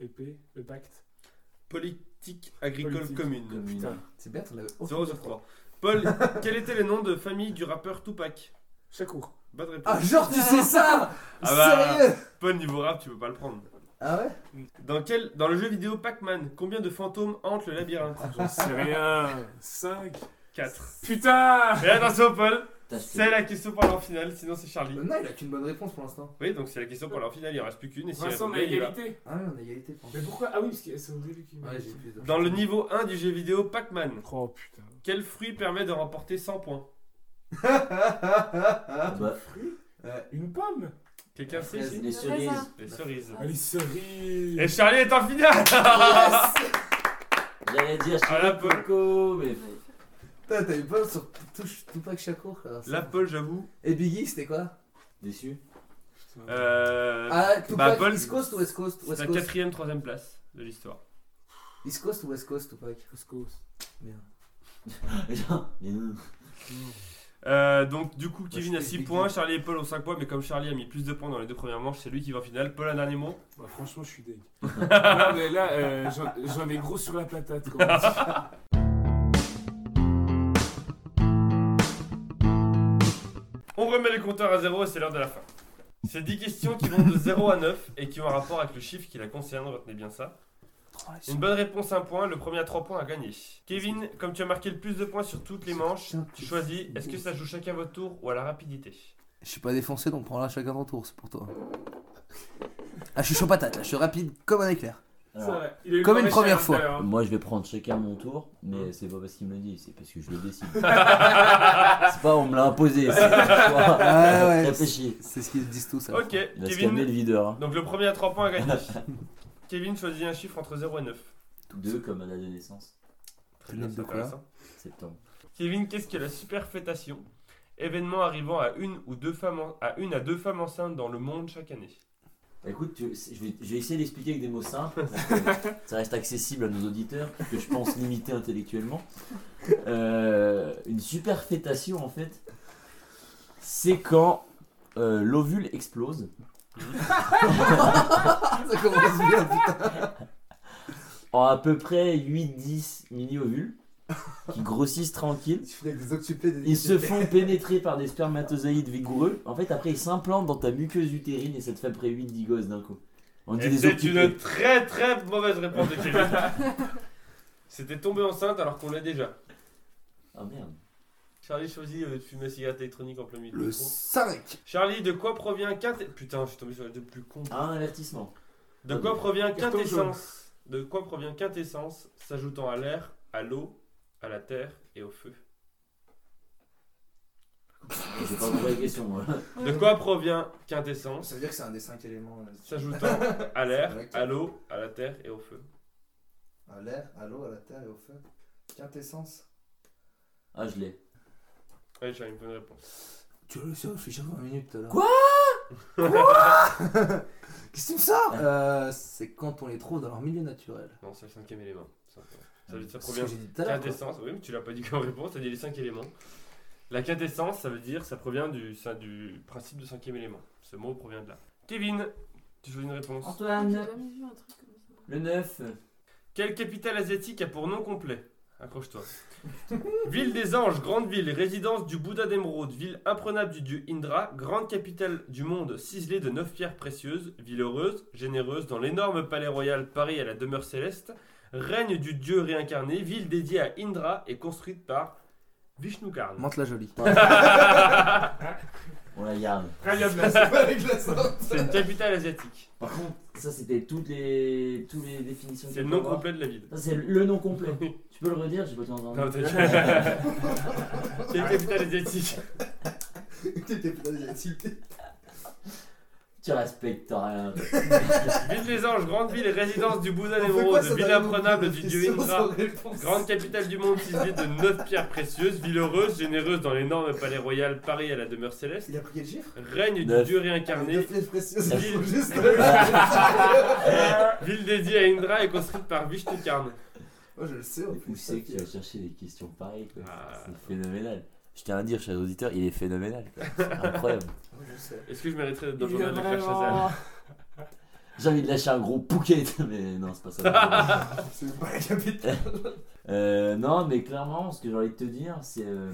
C: épée, le pacte.
D: Politique agricole
C: Politique.
D: commune.
C: Putain.
A: C'est bien, t'en avais
D: 0 sur 3. Paul, quel était le nom de famille du rappeur Tupac?
C: Chakour.
D: Bonne réponse.
A: Ah, genre, tu sais ça
D: Ah bah.
A: Sérieux?
D: Paul, niveau rap, tu peux pas le prendre.
A: Ah ouais?
D: Dans, quel, dans le jeu vidéo Pac-Man, combien de fantômes hantent le labyrinthe?
C: J'en sais rien. 5.
D: 4.
C: Putain
D: Et attention, Paul, c'est la question pour en finale, sinon c'est Charlie.
A: Euh, Non, il a qu'une bonne réponse pour l'instant.
D: Oui, donc c'est la question pour en finale, il en reste plus qu'une. Et si
C: l'instant, on a égalité.
A: Ah ouais, on a égalité, je.
C: Mais pourquoi? Ah oui, parce que c'est au début qu'il m'a
A: Ouais,
C: dit.
D: Dans le niveau 1 du jeu vidéo Pac-Man,
C: Oh putain.
D: quel fruit permet de remporter 100 points?
B: Ah, bah,
A: Ouais.
C: Une pomme?
D: Quelqu'un sait ici
B: les cerises.
D: Les cerises.
C: Ah, les cerises
D: Et Charlie est en finale
B: J'allais dire
D: Ah, la
B: Chili Coco, mais.
A: Putain, t'as eu peur sur touche Tupac Shakur là.
D: Là, Paul, j'avoue.
A: Et Biggie, c'était quoi?
B: Déçu.
D: Euh,
A: Ah, Tupac,
D: bah, Paul,
A: East Coast ou West Coast?
D: c'est
A: West
D: la
A: Coast
D: quatrième, troisième place de l'histoire.
A: East Coast ou West Coast, Tupac?
C: Couscous.
B: Genre, bien.
D: Euh, donc, du coup,
A: je
D: Kevin a
A: fais
D: 6
A: Biggie.
D: points, Charlie et Paul ont 5 points, mais comme Charlie a mis plus de points dans les deux premières manches, c'est lui qui va en finale. Paul, un dernier mot?
C: Bah, franchement, je suis deg. non, mais là, euh, j'en- j'en ai gros sur la patate.
D: On remet les compteurs à 0 et c'est l'heure de la fin. C'est 10 questions qui vont de 0 à 9 et qui ont un rapport avec le chiffre qui la concerne, retenez bien ça. Une bonne réponse, un point, le premier à 3 points à gagner. Kevin, comme tu as marqué le plus de points sur toutes les manches, tu choisis est-ce que ça joue chacun votre tour ou à la rapidité?
A: Je suis pas défoncé donc prends-la chacun ton tour, c'est pour toi. Ah, je suis chaud patate là, je suis rapide comme un éclair.
C: C'est
B: Alors,
C: vrai. Il a eu
A: Comme
C: le
A: une première fois.
C: hein.
B: moi je vais prendre chacun mon tour, mais c'est pas parce qu'il me le dit, c'est parce que je le décide. c'est pas on me l'a imposé, c'est.
A: Ah ouais. C'est ce qu'ils disent tous. ça.
D: Ok,
B: Il va se calmer le
D: Kevin.
B: videur. Hein.
D: Donc le premier à 3 points à gagner. Kevin choisit un chiffre entre 0 et 9.
B: Deux comme à la de naissance.
D: Très c'est
A: de quoi
D: intéressant.
B: Septembre.
D: Kevin, qu'est-ce que la superfétation? Événement arrivant à une ou deux femmes en- à une à deux femmes enceintes dans le monde chaque année.
B: Bah, Écoute, tu- je vais, je vais essayer d'expliquer avec des mots simples, ça reste accessible à nos auditeurs, que je pense limiter intellectuellement. Euh, une superfétation, en fait, c'est quand euh, l'ovule explose.
A: Ça commence bien, putain.
B: en à peu près 8-10 mini-ovules qui grossissent tranquilles.
A: Tu fais des occupés des
B: Ils se font pénétrer par des spermatozoïdes vigoureux. En fait, après, ils s'implantent dans ta muqueuse utérine et ça te fait après 8-10 gosses d'un coup. On dit
D: Et
B: des
D: c'est une très très mauvaise réponse de Kevin. C'était tombé enceinte alors qu'on l'a déjà.
B: Ah merde.
D: Charlie choisit euh, de fumer cigarette électronique en plein milieu.
A: Le
D: micro.
A: 5
D: Charlie, de quoi provient quinte... Putain, je suis tombé sur les deux plus cons.
B: Ah, un avertissement.
D: De quoi provient quintessence De quoi provient quintessence s'ajoutant à l'air, à l'eau, à la terre et au feu
B: J'ai pas compris la question, moi.
D: De quoi provient quintessence
A: Ça veut dire que c'est un des cinq éléments. euh,
D: S'ajoutant à l'air,
A: C'est vrai que-
D: à l'eau, à la terre et au feu.
A: À l'air, à l'eau, à la terre et au feu. Quintessence.
B: Ah, je l'ai.
D: Ouais, j'ai une bonne réponse.
A: Tu l'as laissé réfléchir 20 minutes tout à l'heure.
B: Quoi?
A: Qu'est-ce que tu me sors? Euh, C'est quand on les trouve dans leur milieu naturel.
D: Non, c'est le cinquième élément. Ça, ça, veut dire- ça provient. Quintessence, oui, mais tu l'as pas dit comme réponse, t'as dit les cinq éléments. La quintessence, ça veut dire, ça provient du, ça, du principe de cinquième élément. Ce mot provient de là. Kevin, tu choisis une réponse.
B: Antoine, le 9.
D: Quelle capitale asiatique a pour nom complet? Accroche-toi. ville des anges, grande ville, résidence du Bouddha d'émeraude, ville imprenable du dieu Indra, grande capitale du monde ciselée de neuf pierres précieuses, ville heureuse, généreuse, dans l'énorme palais royal Paris à la demeure céleste, règne du dieu réincarné, ville dédiée à Indra et construite par Vishnukarn.
A: Monte la jolie.
B: On la garde.
C: Très bien placé.
D: C'est une capitale asiatique.
B: Par contre, ça c'était toutes les, toutes les définitions.
D: C'est le nom complet de la ville.
B: Ça c'est le nom complet. tu peux le redire J'ai pas tout entendu.
D: Non, t'as- C'est une capitale asiatique.
B: Tu respectes rien.
D: Ville des anges, grande ville et résidence du Bouddha d'émeraude, ville imprenable du dieu Indra, grande capitale du monde ciselée de neuf pierres précieuses, ville heureuse, généreuse dans l'énorme palais royal Paris à la demeure céleste,
A: Il a pris quel chiffre?
D: Règne du
B: Neuf.
D: dieu réincarné,
A: Neuf pièces précieuses.
B: Neuf.
A: il faut juste-
D: ville dédiée à Indra et construite par Vishnukarn.
A: Moi je le sais. en
B: Où
A: plus,
B: c'est que tu
A: ça,
B: vas chercher des questions pareilles quoi.
D: Ah.
B: C'est phénoménal. Je tiens à dire, chers auditeurs, il est phénoménal. quoi. C'est incroyable.
A: Moi je sais.
D: Est-ce que je mériterais d'être dans le
C: Il est
D: journal de Chazal
C: vraiment-
B: J'ai envie de lâcher un gros pouquet, mais non, c'est pas ça.
A: C'est pas la capitale.
B: Euh, non, mais clairement, ce que j'ai envie de te dire, c'est. Euh,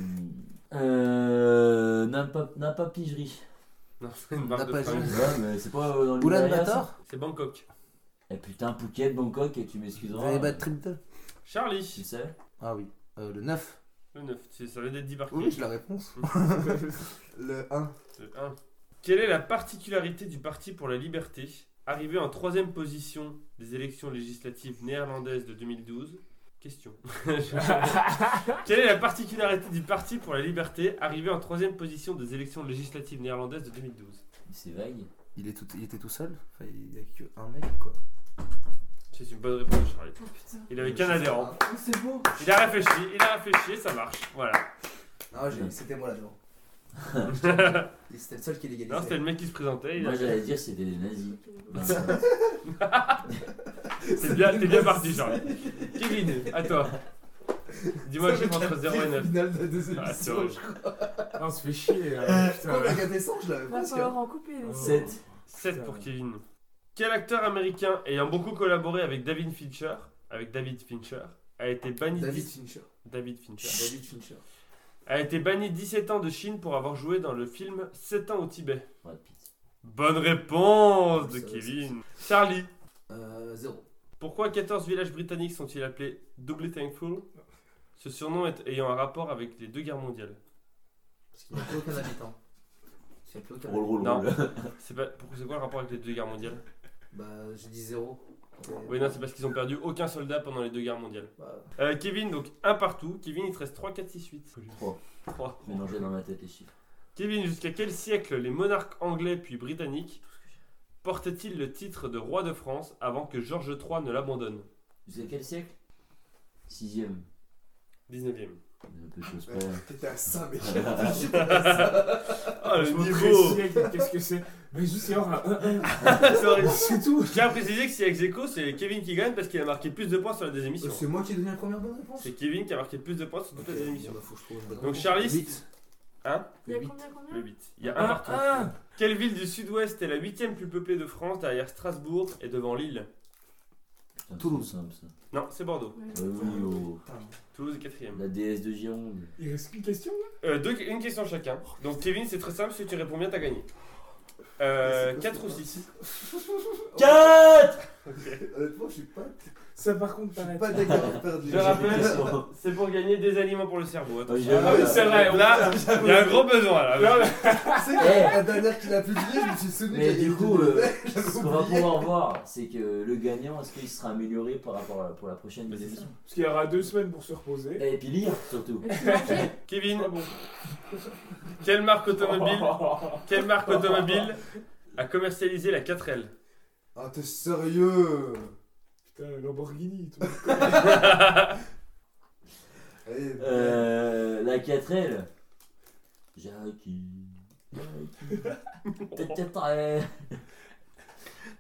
B: euh, n'a pas, n'a pas pigerie.
D: Non, c'est une marque
A: N'a
D: de
A: pas
D: fringues.
B: Ouais, mais c'est pas euh, dans le
A: Oulan
B: Himalaya, ça
A: Bator
D: C'est Bangkok.
B: Eh putain, Phuket, Bangkok, et tu
A: Vous
B: m'excuseras.
A: allez battre Triple
B: Tu
D: Charlie,
B: sais
A: Ah oui. Euh, le 9.
D: Le 9, c'est- ça vient d'être dit par
A: Oui, j'ai la réponse. le 1.
D: Le 1. Quelle est la particularité du Parti pour la liberté, arrivé en troisième position des élections législatives néerlandaises de 2012 Question. Quelle est la particularité du Parti pour la liberté, arrivé en troisième position des élections législatives néerlandaises de 2012
B: C'est vague.
A: Il, est tout, il était tout seul Enfin, il y a que un mec quoi.
D: C'est une bonne réponse, Charlie.
E: Oh putain.
D: Il avait qu'un adhérent.
A: Oh, c'est beau.
D: Il a réfléchi, il a réfléchi, ça marche. Voilà.
A: Non, j'ai- c'était moi là-dedans. C'était le seul qui légalisait.
D: Non, c'était le mec qui se présentait. il a-
B: Moi, j'allais dire c'était des nazis.
D: T'es bien, t'es bien parti, Charlie. Kevin, à toi. Dis-moi le chiffre entre 0 et 9.
A: Finale de deux
D: Ah, c'est
A: émissions,
D: horrible.
C: Ah, on se fait chier. euh, putain.
A: La quintessence, je l'avais
E: Va falloir en couper les
B: 7.
D: 7 pour Kevin. Quel acteur américain ayant beaucoup collaboré avec David Fincher, avec David Fincher, a été banni
A: David
D: 10
A: Fincher.
D: David Fincher
A: David Fincher.
D: a été banni 17 ans de Chine pour avoir joué dans le film 7 ans au Tibet.
B: Brad Pitt.
D: Bonne réponse de
A: Ça, ça,
D: Kevin. Charlie,
A: Euh, 0.
D: pourquoi 14 villages britanniques sont-ils appelés Doubly Thankful? Ce surnom est ayant un rapport avec les deux guerres mondiales.
A: Parce qu'il n'y a plus aucun habitant. Il n'y a plus aucun
B: Roule, roule,
D: Non.
B: roule.
D: C'est pas, pourquoi- c'est quoi le rapport avec les deux guerres mondiales?
A: Bah, j'ai dit 0.
D: Oui, non, c'est parce qu'ils ont perdu aucun soldat pendant les deux guerres mondiales.
A: Bah,
D: Euh, Kevin, donc un partout. Kevin, il te reste 3, 4, 6, 8.
B: Trois.
D: 3.
B: Mélanger dans ma tête les chiffres.
D: Kevin, jusqu'à quel siècle les monarques anglais puis britanniques portaient-ils le titre de roi de France avant que Georges III ne l'abandonne?
B: Jusqu'à quel siècle? Sixième.
D: 19ème.
A: T'étais à ça, mec.
D: Ah, le niveau
C: Qu'est-ce que c'est Mais juste, c'est hors, un.
D: C'est horrible.
C: C'est tout.
D: Je tiens à préciser que si ex aequo, c'est Kevin qui gagne parce qu'il a marqué plus de points sur la deuxième émission.
A: C'est moi qui ai donné la première bonne réponse.
D: C'est Kevin qui a marqué plus de points sur toutes les émissions.
A: Bah,
D: Donc. Charlie,
A: Huit.
D: Hein
E: Il y a
A: Huit.
E: combien, combien
D: Le 8. Il y a un
C: Un,
D: partout.
C: un.
D: Quelle ville du sud-ouest est la huitième plus peuplée de France derrière Strasbourg et devant Lille?
A: Toulouse.
B: c'est simple, ça.
D: Non, c'est Bordeaux.
E: Ouais.
B: Euh, oui, oh.
D: Toulouse est quatrième.
B: La déesse de Gironde.
C: Il reste qu'une question
D: Euh, deux- une question chacun. Donc Kevin, c'est très simple, si tu réponds bien, t'as gagné. Euh,
A: C'est quoi,
D: 4 ou
A: c'est
D: 6
B: 4
A: Honnêtement, je suis pas.
C: Ça, par contre,
F: Je suis
C: t'arrêtes.
F: pas d'accord perdu.
D: Je rappelle, c'est pour gagner des aliments pour le cerveau.
C: Ah oui, c'est vrai.
D: Là, il y a un gros besoin là.
F: Que la dernière qu'il a publiée, je me suis souvenu
B: Mais
F: qu'il y a
B: du coup, euh, ce qu'on va pouvoir voir, c'est que le gagnant, est-ce qu'il sera amélioré par rapport à pour la prochaine
D: c'est
B: émission
C: Parce qu'il y aura deux semaines pour se reposer.
B: Et puis lire surtout.
D: Kevin, quelle marque automobile, quelle marque automobile a commercialisé la 4L
F: Ah, t'es sérieux?
C: Putain, Lamborghini. Tout.
F: Allez,
B: Euh, la 4L. Jackie. Jackie. Tata-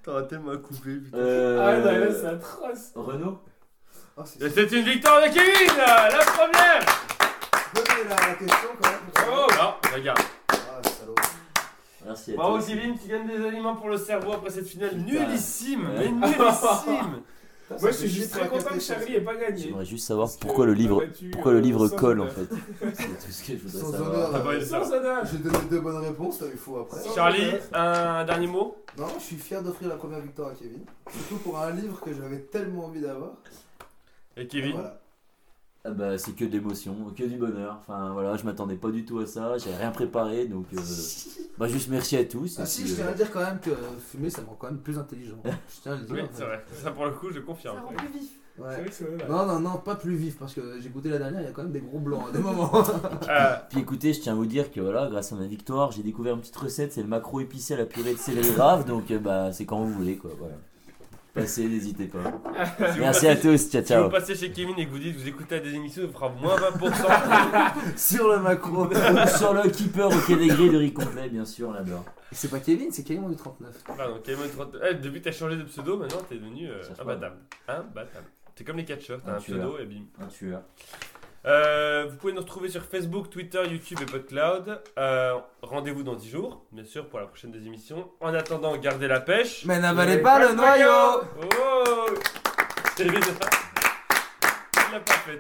D: T'auras tellement coupé, putain.
B: Euh,
C: Ah, non, là, c'est atroce.
B: Renault
F: Ah, c'est
D: Et c'est une victoire de Kevin La première
F: Donnez la, la question quand même. pour
D: Oh regarde.
F: Ah, salaud.
B: Merci à
D: Bravo
B: toi.
D: Kevin, tu gagnes des aliments pour le cerveau après cette finale
B: Putain.
D: nullissime. Mais nullissime
C: Moi, je suis juste très content que. Charlie ait pas gagné.
B: J'aimerais juste savoir pourquoi le livre, pourquoi le livre colle en fait. C'est tout ce que je voudrais
F: Sans
B: savoir.
D: T'as eu ça.
C: Sans honneur.
F: J'ai donné deux bonnes réponses, il faut après.
C: Sans
D: Charlie,
C: honneur.
D: un dernier mot?
F: Non, je suis fier d'offrir la première victoire à Kevin. Surtout pour un livre que j'avais tellement envie d'avoir.
D: Et Kevin?
F: Voilà.
B: Ah bah c'est que d'émotion, que du bonheur. Enfin voilà, je m'attendais pas du tout à ça, j'avais rien préparé donc euh, bah juste merci à tous.
A: Ah si, je tiens
B: euh,
A: à dire quand même que fumer ça me rend quand même plus intelligent. Je tiens à le dire.
D: Oui, c'est vrai. Ça pour le coup, je
E: Ça
D: confirme.
E: rend plus vif.
A: Ouais.
C: vrai que.
A: Non, non, non, pas plus vif parce que j'ai goûté la dernière, il y a quand même des gros blancs à des moments.
D: Euh,
B: Puis écoutez, je tiens à vous dire que voilà, grâce à ma victoire, j'ai découvert une petite recette, c'est le macro épicé à la purée de céleri rave, donc euh, bah c'est quand vous voulez quoi, voilà. Passez, n'hésitez pas.
D: si vous
B: Merci à tous, ciao
D: Si vous
B: ciao.
D: passez chez Kevin et que vous dites vous écoutez à des émissions, il fera moins 20%.
A: Sur le macro.
B: Sur le keeper au quai des grilles de riz complet, bien sûr, on adore.
A: c'est pas Kevin, c'est Kevin du 39.
D: Pardon, Kevin 30 eh, depuis que t'as changé de pseudo, maintenant t'es devenu euh, imbattable. Imbattable. C'est comme les catcheurs, t'as
B: Un
D: un pseudo et bim.
B: Un tueur.
D: Euh, vous pouvez nous retrouver sur Facebook, Twitter, YouTube et PodCloud. Euh, Rendez-vous dans 10 jours, bien sûr, pour la prochaine des émissions. En attendant, gardez la pêche.
A: Mais n'avalez pas le noyau
D: Oh. Il l'a pas fait.